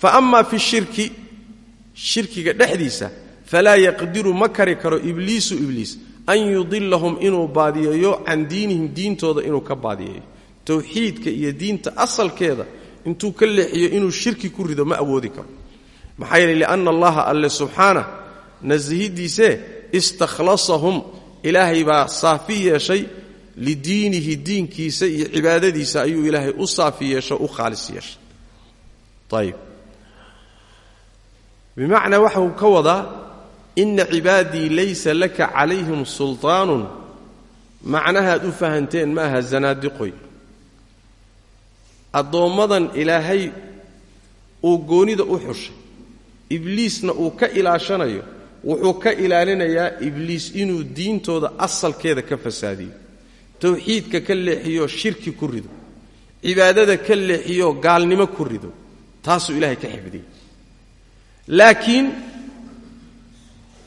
fa amaa fi shirki shirkiga dhexdiisa falaa yaqdiru ma kari karo ibliisu ibliis an yudilahum inuu baadiyeeyo can diinihim diintooda inuu ka baadiyeeyo. Towxiidka iyo diinta asalkeeda intuu ka leexiyo inuu shirki ku rido ma awoodi karo maxaa yeele lianna allaha alle subxaana nasihidiisee istakhlasahum ilaahay baa saafi yeeshay lidiinihi diinkiisa iyo cibaadadiisa ayuu ilaahay u saafi yeesho u khaalis yeeshay. Ayib bimacnaa waxa uu ka wadaa ina cibaadii laysa laka calayhim sulطaanun macnahaad u fahanteen ma aha zanaadiqoy. Addoommadan ilaahay uu goonida u xushay ibliisna uu ka ilaashanayo wuxuu ka ilaalinayaa ibliis inuu diintooda asalkeeda ka fasaadiyo. Towxiidka ka leexiyo shirki ku rido. Cibaadada ka leexiyo gaalnimo ku rido. Taasuu ilaahay ka xifdiyey. Laakiin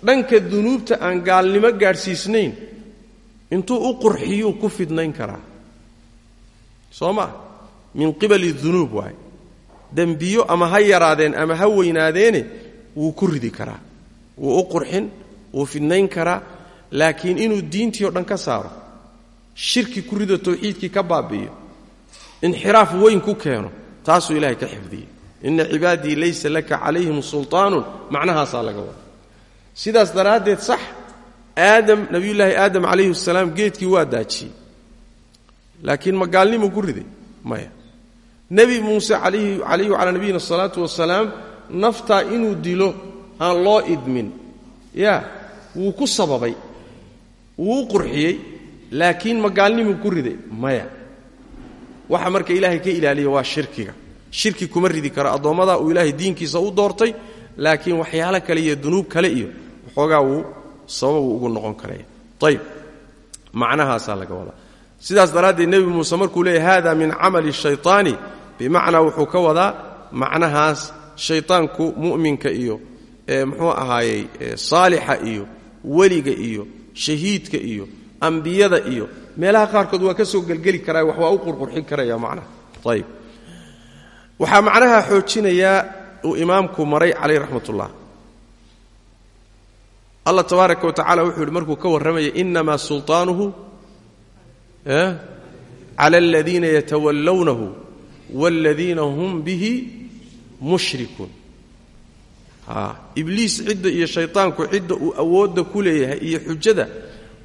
dhanka dunuubta aan gaalnimo gaadhsiisnayn intuu u qurxiyuu ku fidnayn karaa. Soo maa min qibali dunuub waay dembiyo ama ha yaraadeen ama ha weynaadeene wuu ku ridi karaa. Wuu u qurxin wuu fidnayn karaa. Laakiin inuu diintii o dhan ka saaro shirki ku rido towxiidkii ka baabi'iyo inxiraaf weyn ku keeno taasuu ilaahay ka xifdiyey. Inna cibaadii laysa laka calayhim sulطaanun macnahaasaa laga wada sidaas daraaddeed sax aadam nabiyullaahi aadam calayhi wasalaam geedkii waa daajiyey. Laakiin ma gaalnimu ku riday maya nebi muuse calayhi calaa nabiyina asalaatu wasalaam naftaa inuu dilo aan loo idmin. Ya wuu ku sababay. Wuu u qurxiyey laakiin ma gaalnimu ku riday. Maya. Waxa marka ilaahay ka ilaaliya waa shirkiga. Shirki kuma ridi karo addoommadaa uu ilaahay diinkiisa u doortay laakiin waxyaalo kale iyo dunuub kale iyo waxoogaa wuu sababa wuu ugu noqon karaya. Ayib macnahaasaa laga wadaa. Sidaas daraaddeed nebi muuse markuu leeyay hada min camali shayطaani bimacnaa wuxuu ka wadaa macnahaas shayطaanku mu'minka iyo muxuu ahaayey saalixa iyo weliga iyo shahiidka iyo ambiyada iyo. Meelaha qaarkood waa ka soo gelgeli karaa wax waa u qurqurxin karaya macnaha ayib. Waxaa macnaha xoojinayaa uu imaamku maray calayh raxmat ullah allah tabaaraka wa tacala wuxuu yidhi markuu ka warramaya inamaa sulطaanuhu cala aladiina yatawallawnahu wاladiina hum bihi mushrikuun ibliis cidda iyo shayطaanku cidda uu awoodda ku leeyahay iyo xujada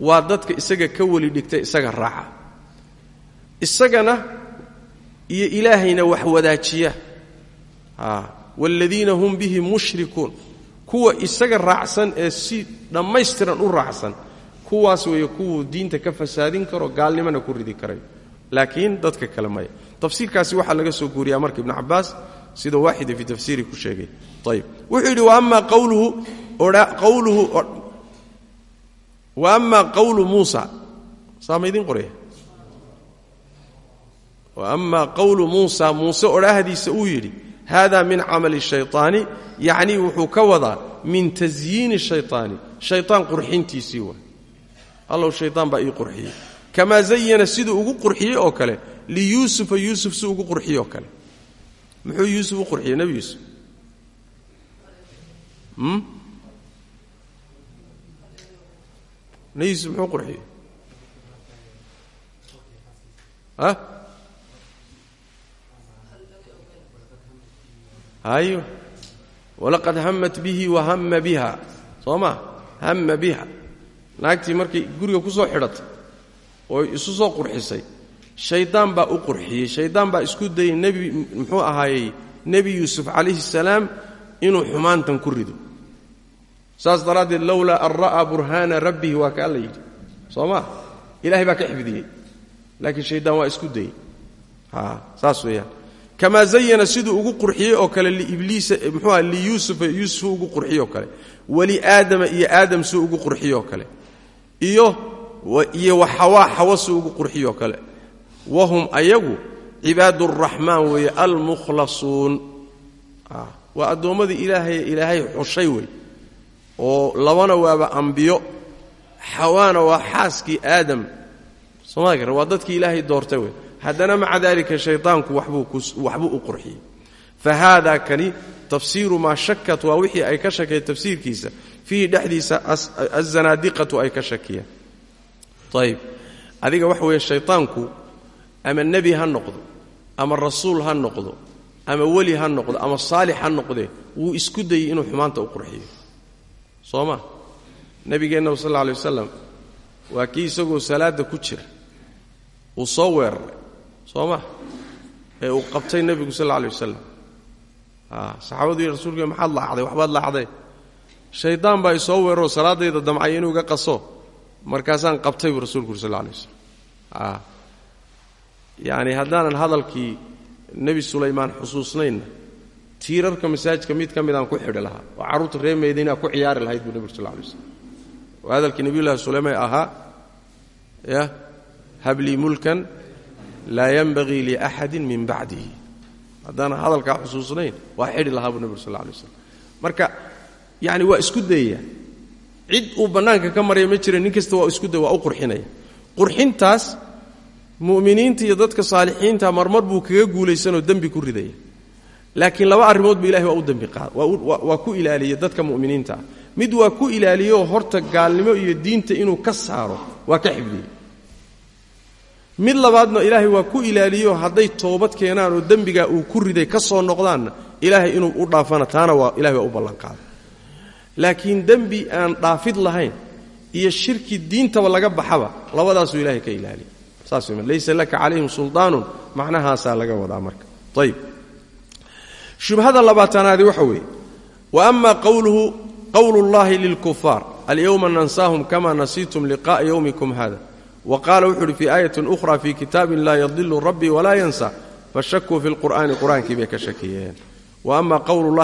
waa dadka isaga ka weli dhigta isaga raaca. Isagana iyo ilaahayna wax wadaajiya. waaladiina hum bihi mushrikuun kuwa isaga raacsan ee si dhammaystiran u raacsan. kuwaas weeye kuwuu diinta ka fasaadin karo gaalnimona ku ridi karayo laakiin dadka kale maya tafsiirkaasi waxaa laga soo guuriyaa marka ibn cabaas sidoo waaxida fii tafsiiri ku sheegay. Ayb wuxuu yidhi wa ama qawlu muusa. Saamaydin qoraya? Wa ama qawlu muusa muuse odhaahdiisa uu yidhi hada min camali shayaani yacnii wuxuu ka wadaa min tasyiini shayaani shayaan qurxintiisii wa allow shayaan baa i qurxiyey kamaa zayana siduu ugu qurxiyey oo kale liyuusufa yuusuf si ugu qurxiyey oo kale. Muxuu yuusuf u qurxiyey nebi yuusuf? Nebi yuusuf muxuu qurxiyey? Ah hayo walaqad hamat bihi wa hamma biha. Soo ma? Hamma biha. Naagtii markay guriga ku soo xidhatay oo isu soo qurxisay. Shaydaan baa u qurxiyey. Shaydaan baa isku dayay nebi muxuu ahaayey nebi yuusuf calayhi salaam inuu xumaantan ku rido. Saas daraaddeed lowlaa an ra'aa burhaana rabbihi waa ka alla yidhi. Soo ma? Ilahay baa ka xifdiyey. Laakiin shaydaan waa isku dayey. Saas weeyaan. Kamaa zayana siduu ugu qurxiyey oo kale liibliisa muxuuaha liyuusufa yuusuf ugu qurxiyey oo kale. Waliaadama iyo aadam suu ugu qurxiyey oo kale. Iyo iyo waxawaa xawa suu ugu qurxiyey oo kale wahum ayagu cibaadu araxmaan weeye almukhlasuun. Waa addoommadii ilaahay ilaahay xushay wey. Oo labana waaba ambiyo xawaana waa xaaskii aadam. Sooma gara waa ilaahay doortay wey. Haddana maca dalika shaydaanku waxbuu u qurxiyey. Fa haada kani tafsiiru maa shakat waa wixii ay ka shakeen tafsiirkiisa. Fiihi dhexdiisa azanaadiqatu ay ka shakiyeen ayib adiga waxa weeye shaydaanku ama nebi ha noqdo ama rasuul ha noqdo ama weli ha noqdo ama saalix ha noqdee wuu isku dayey inuu xumaanta u qurxiyo. Soo ma? Nebigeenna sal alla alay wasalam waa kii isagoo salaadda ku jira uu soo weeraray. Soo ma? Ee uu qabtay nebigu sal alla alay wasalam saxaabadu iyo rasuulka maxaad laacday waxbaad laacday? Shaydaan baa isoo weeraroo salaaddayda damcay inuu qaso markaasaan qabtay buu rasuulku uri sal alla alay wasalam yacni haddaanan hadalkii nebi sulaymaan xusuusnaynna tiirarka masaajidka mid ka midaan ku xidhi lahaa oo carruurta ree meydinaa ku ciyaari lahayd buu nebigu sal lla alay wasalam oo hadalkii nebiyullahi sulaymaan ahaa ya hablii mulkan laa yanbagii liaxadin min bacdihi. Haddaanan hadalkaa xusuusnayn waa xidhi lahaa buu nebigu sal lla alay wasalam marka yacni waa isku dayaya cid uu bannaanka ka maraya ma jira nin kasta waa isku day waa u qurxinaya qurxintaas mu'miniinta iyo dadka saalixiinta marmar buu kaga guulaysanoo dembi ku ridaya laakiin laba arrimoodba ilahay waa u dembi qaad waa ku ilaaliye dadka mu'miniinta. Mid waa ku ilaaliyeoo horta gaalnimo iyo diinta inuu ka saaro waa ka xifdiyey mid labaadna ilaahay waa ku ilaaliyeoo hadday toobad keenaan oo dembigaa uu ku riday ka soo noqdaanna ilaahay inuu u dhaafana taana waa ilahay waa u ballanqaaday laakiin dembi aan dhaafid lahayn iyo shirki diintaba laga baxaba labadaasuu ilahay ka ilaaliye saas laysa laka calayhim suldaanun macnahaasaa laga wadaa marka. Ayb shubhada labaatanaadi waxa weeye wa ama qowluhu qowlu اllahi lilkufaar alyowma kama nasiitum liqa'a yowmikum hada wa qaala wuxu uhi fii aayatin ukhra fii kitaabin laa yadilu rabbii walaa yansa fashakuu fi lqur'aani qur'aankii bay ka shakiyeen wa ama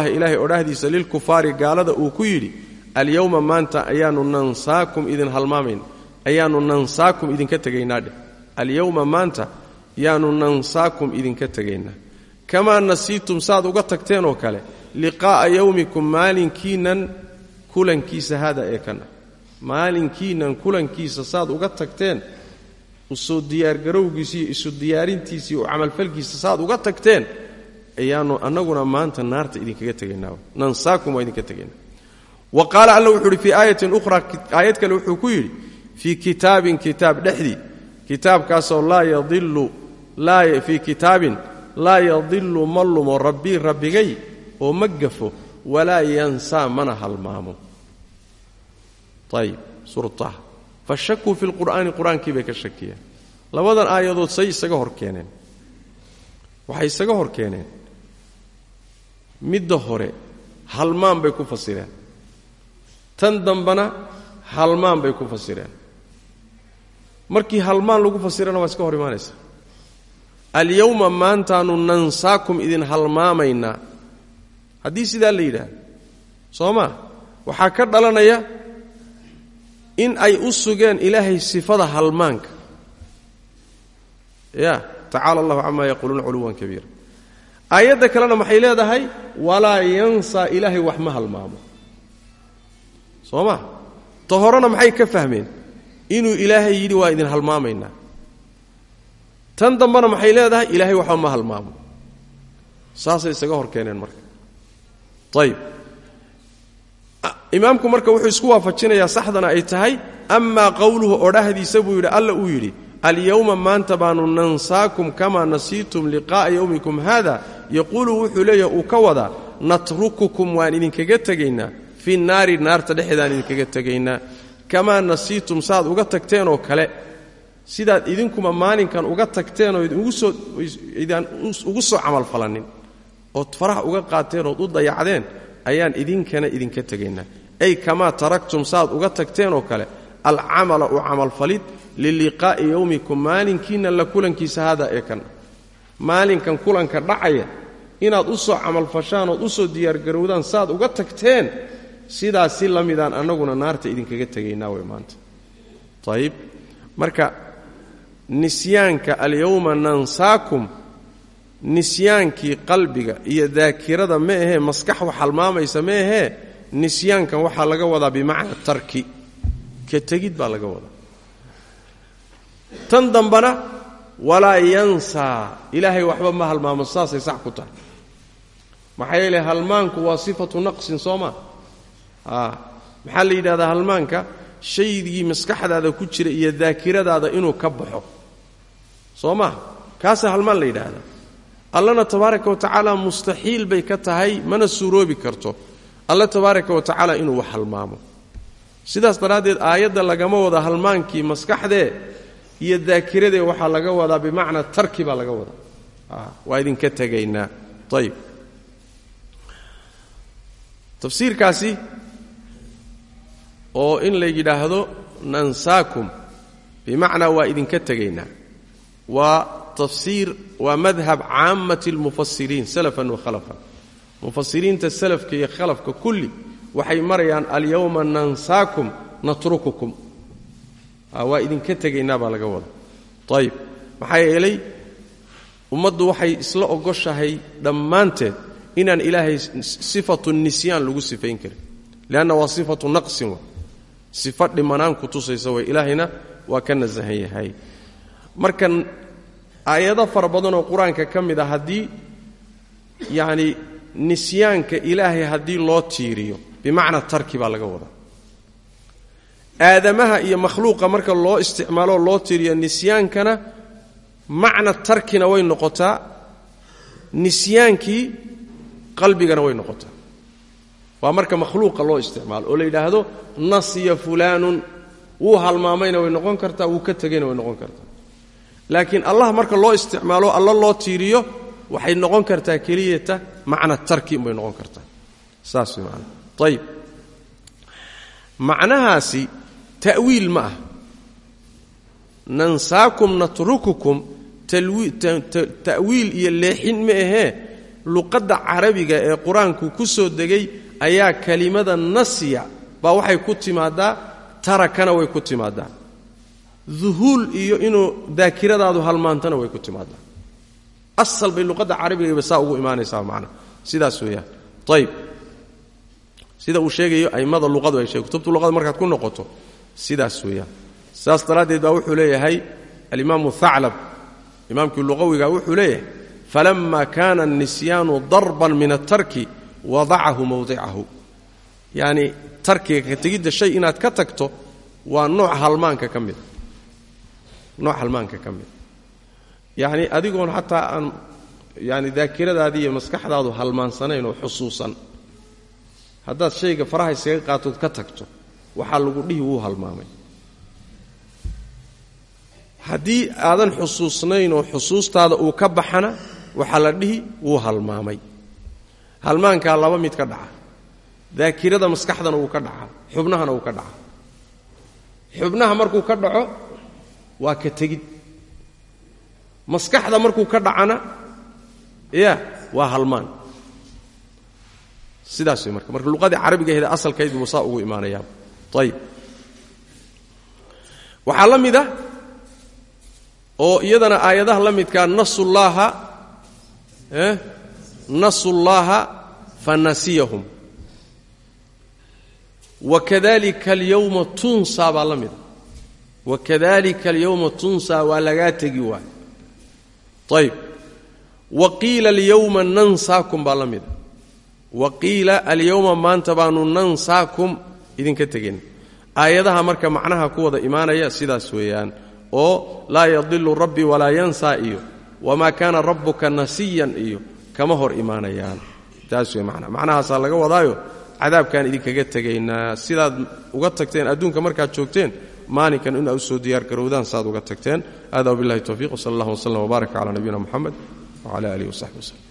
ilaahay odhahdiisa lilkufaari gaalada uu ku yidhi alyowma maanta ayaanu nansaakum idin halmaamayn ayaanu nansaakum idinka tegaynaa dheh alyowma maanta yaanu nansaakum idinka tegaynaa. Kamaa nasiitum saad uga tagteen oo kale liqaa'a yowmikum maalinkiinnan kulankiisa hada ee kana. Maalinkiinnan kulankiisa saad uga tagteen u soo diyaargarowgiisa iyo isu diyaarintiisa iyo camalfalkiisa saad uga tagteen ayaanu annaguna maanta naarta idinkaga tegaynaa nansaakum waa idinka tegaynaa. Wa qaala alla wuxuu uhi fii ukhra aayad kale wuxuu ku yidhi fii kitaabin kitaab dhexdii kitaabkaasoo laa yadilu fii kitaabin laa yadilu ma lumo rabbii rabbigay oo ma gafo walaa yansaa mana halmaamo. Ayib suurataha fashakuu fi lqur'aani qur'aankii ka shakiyeen labadan aayadood say isaga hor keeneen. Waxay isaga hor keeneen midda hore halmaan bay ku fasireen. Tan dambana halmaan bay ku fasireen. Markii halmaan lagu fasirana waa iska hor imaanaysa. Alyowma maantaanu nansaakum idin halmaamaynaa haddii sidaa la yidhaahdo soo maa waxaa ka dhalanaya in ay u sugeen ilaahay sifada halmaanka ya tacaala allahu camaa yaquuluuna culuwan kabiira aayadda kalena maxay leedahay? Walaa yansaa ilaahay wax ma halmaamo. Soo ma ta horena maxay ka fahmeen? Inuu ilaahay yidhi waa idin halmaamaynaa. Tan dambena maxay leedahay? Ilaahay waxba ma halmaamo. Saasay isaga hor keeneen marka. Ayib imaamku marka wuxuu isku waafajinayaa saxdana ay tahay amaa qowluhu odhahdiisa buu yidhi alla uu yidhi alyowma maanta baanu nansaakum kamaa nasiitum liqaa'a yowmikum haada yaquulu wuxuu leeyahay uu ka wadaa natrukukum waan idinkaga tegaynaa. Fi naari naarta dhexeedaan idinkaga tegaynaa. Kamaa nasiitum saaad uga tagteen oo kale. Sidaad idinkuma maalinkan uga tagteen oo idaan ugu soo camalfalanin ood faraha uga qaateen ood u dayacdeen ayaan idinkana idinka tegaynaa. Ay kamaa taraktum saaad uga tagteen oo kale. Alcamala u camalfalid liliqaa'i yowmikum maalinkiinna la kulankiisa haadaa ee kan maalinkan kulanka dhacaya inaad u soo camalfashaan ood u soo diyaargarowdaan saaad uga tagteen sidaas si la midaan annaguna naarta idinkaga tegaynaa way maanta. Ayib marka nisyaanka alyowma nansaakum nisyaankii qalbiga iyo daakirada ma ahee maskax wax halmaamaysa ma ahee nisyaankan waxaa laga wadaa bimacna tarki. Ka tegid baa laga wadaa. Tan dambana walaa yansaa. Ilaahay waxba ma halmaamo saasay sax ku tahay maxaa yeele halmaanku waa sifatu naqsin soo maa maxaa la yidhahdaa halmaanka? Shaygii maskaxdaada ku jira iyo daakiradaada inuu ka baxo. Soo maa kaasaa halmaan la yidhaahdaa. Allana tabaaraka wa tacaala mustaxiil bay ka tahay mana suuroobi karto. Alla tabaaraka wa tacaala inuu wax halmaamo. Sidaas daraaddeed aayadda lagama wada halmaankii maskaxdee iyo daakiradee waxaa laga wadaa bimacnaa tarki baa laga wadaa. Waa idinka tegaynaa. Ayib tafsiirkaasi oo in la yidhaahdo nansaakum bimacnaa waa idinka tegaynaa. Waa tafsiir waa madhab caammati almufasiriin salafan wa khalafan. Mufasiriinta salafka iyo khalafka kulli waxay marayaan alyowma nansaakum natrukukum. Waa idinka tegaynaa baa laga wada ayib maxaa yeelay ummaddu waxay isla ogoshahay dhammaanteed inaan ilaahay sifatu nisyaan lagu sifayn karin. Leanna waa sifatu naqsin wa. Sifa dhimanaan ku tusaysa way ilaahayna waa ka nasahan yahay. Marka aayado fara badanoo qur'aanka ka mid a haddii yacni nisyaanka ilaahay haddii loo tiiriyo bimacnaa tarki baa laga wadaa. Aadamaha iyo makhluuqa marka loo isticmaaloo loo tiiriyo nisyaankana macna tarkina way noqotaa. Nisyaankii qalbigana way noqotaa. Waa marka makhluuqa loo isticmaalo oo la yidhaahdo nasya fulaanun. Wuu halmaamayna way noqon kartaa wuu ka tegayna way noqon kartaa. Laakiin allah marka loo isticmaalo alla loo tiiriyo waxay noqon kartaa keliyata macna tarki unbay noqon kartaa. Saas way ayib macnahaasi ta'wiil ma ah. Nansaakum natrukukum ta'wiil iyo leexin ma ahee luqadda carabiga ee qur'aanku ku soo degay ayaa kelimada nasya baa waxay ku timaadaa tarakana way ku timaadaa. Duhuul iyo inuu daakiradaadu halmaantana way ku timaadaa. Asal bay luqadda carabigaba saa ugu imaanaysaa macna. Sidaas weeyaan. Ayib sida uu sheegayo a'immada luqadu ay sheeg kutubta luqada markaad ku noqoto. Sidaas weeyaan. Sidaas daraaddeed baa wuxuu leeyahay alimaamu thaclab. Imaamkii luqawiga wuxuu leeyahay falama kaana الnisyaanu darban min atarki wadacahu mawdicahu yacni tarkiga ka tegidda shay inaad ka tagto waa nooc halmaanka ka mida nooc halmaanka ka mida yacni adigoon xataa aan yani daakiradaadii iyo maskaxdaadu halmaansanayn oo xusuusan haddaad shayga faraha iskaga qaatood ka tagto waxaa lagu dhihi wuu halmaamay aadan xusuusnayn xusuustaada uu ka baxana waxaa la dhihi wuu halmaamay. Halmaankaa laba mid ka dhaca. Daakirada maskaxdana wuu ka dhacaa xubnahana wuu ka dhacaa xubnaha markuu ka dhaco waa ka tegid. Maskaxda markuu ka dhacana ya waa halmaan. Sidaas way marka. Marka luqadii carabiga ahda asalkayd buu saa ugu imaanayaa ayib waxaa la mid ah oo iyadana aayadaha la midkaa nasullaaha nasullaaha fanasiyahum. Wakadalika alyowma tunsaa baa la mida wakadalika alyowma tunsaa waa lagaa tegi waay. Ayib wa qiila alyowma nansaakum baa la mida wa qiila alyowma maanta baanu nansaakum idinka tegin. Aayadaha marka macnaha ku wada imaanaya sidaas weeyaan. Oo laa yadilu rabbii walaa yansaa iyo wamaa kaana rabbuka nasiyan? iyo kama hor imaanayaan. Taas wey macnaa. Macnahaasaa laga wadaayo cadaabkaan idinkaga tegaynaa. Sidaad uga tagteen adduunka markaad joogteen maalinkan inaad u soo diyaar garowdaan saaad uga tagteen. Hada wabillahi towfiiq wsala allah wslam wbaarak cala nabiyina moxamed wcala alihi wasaxbi waslem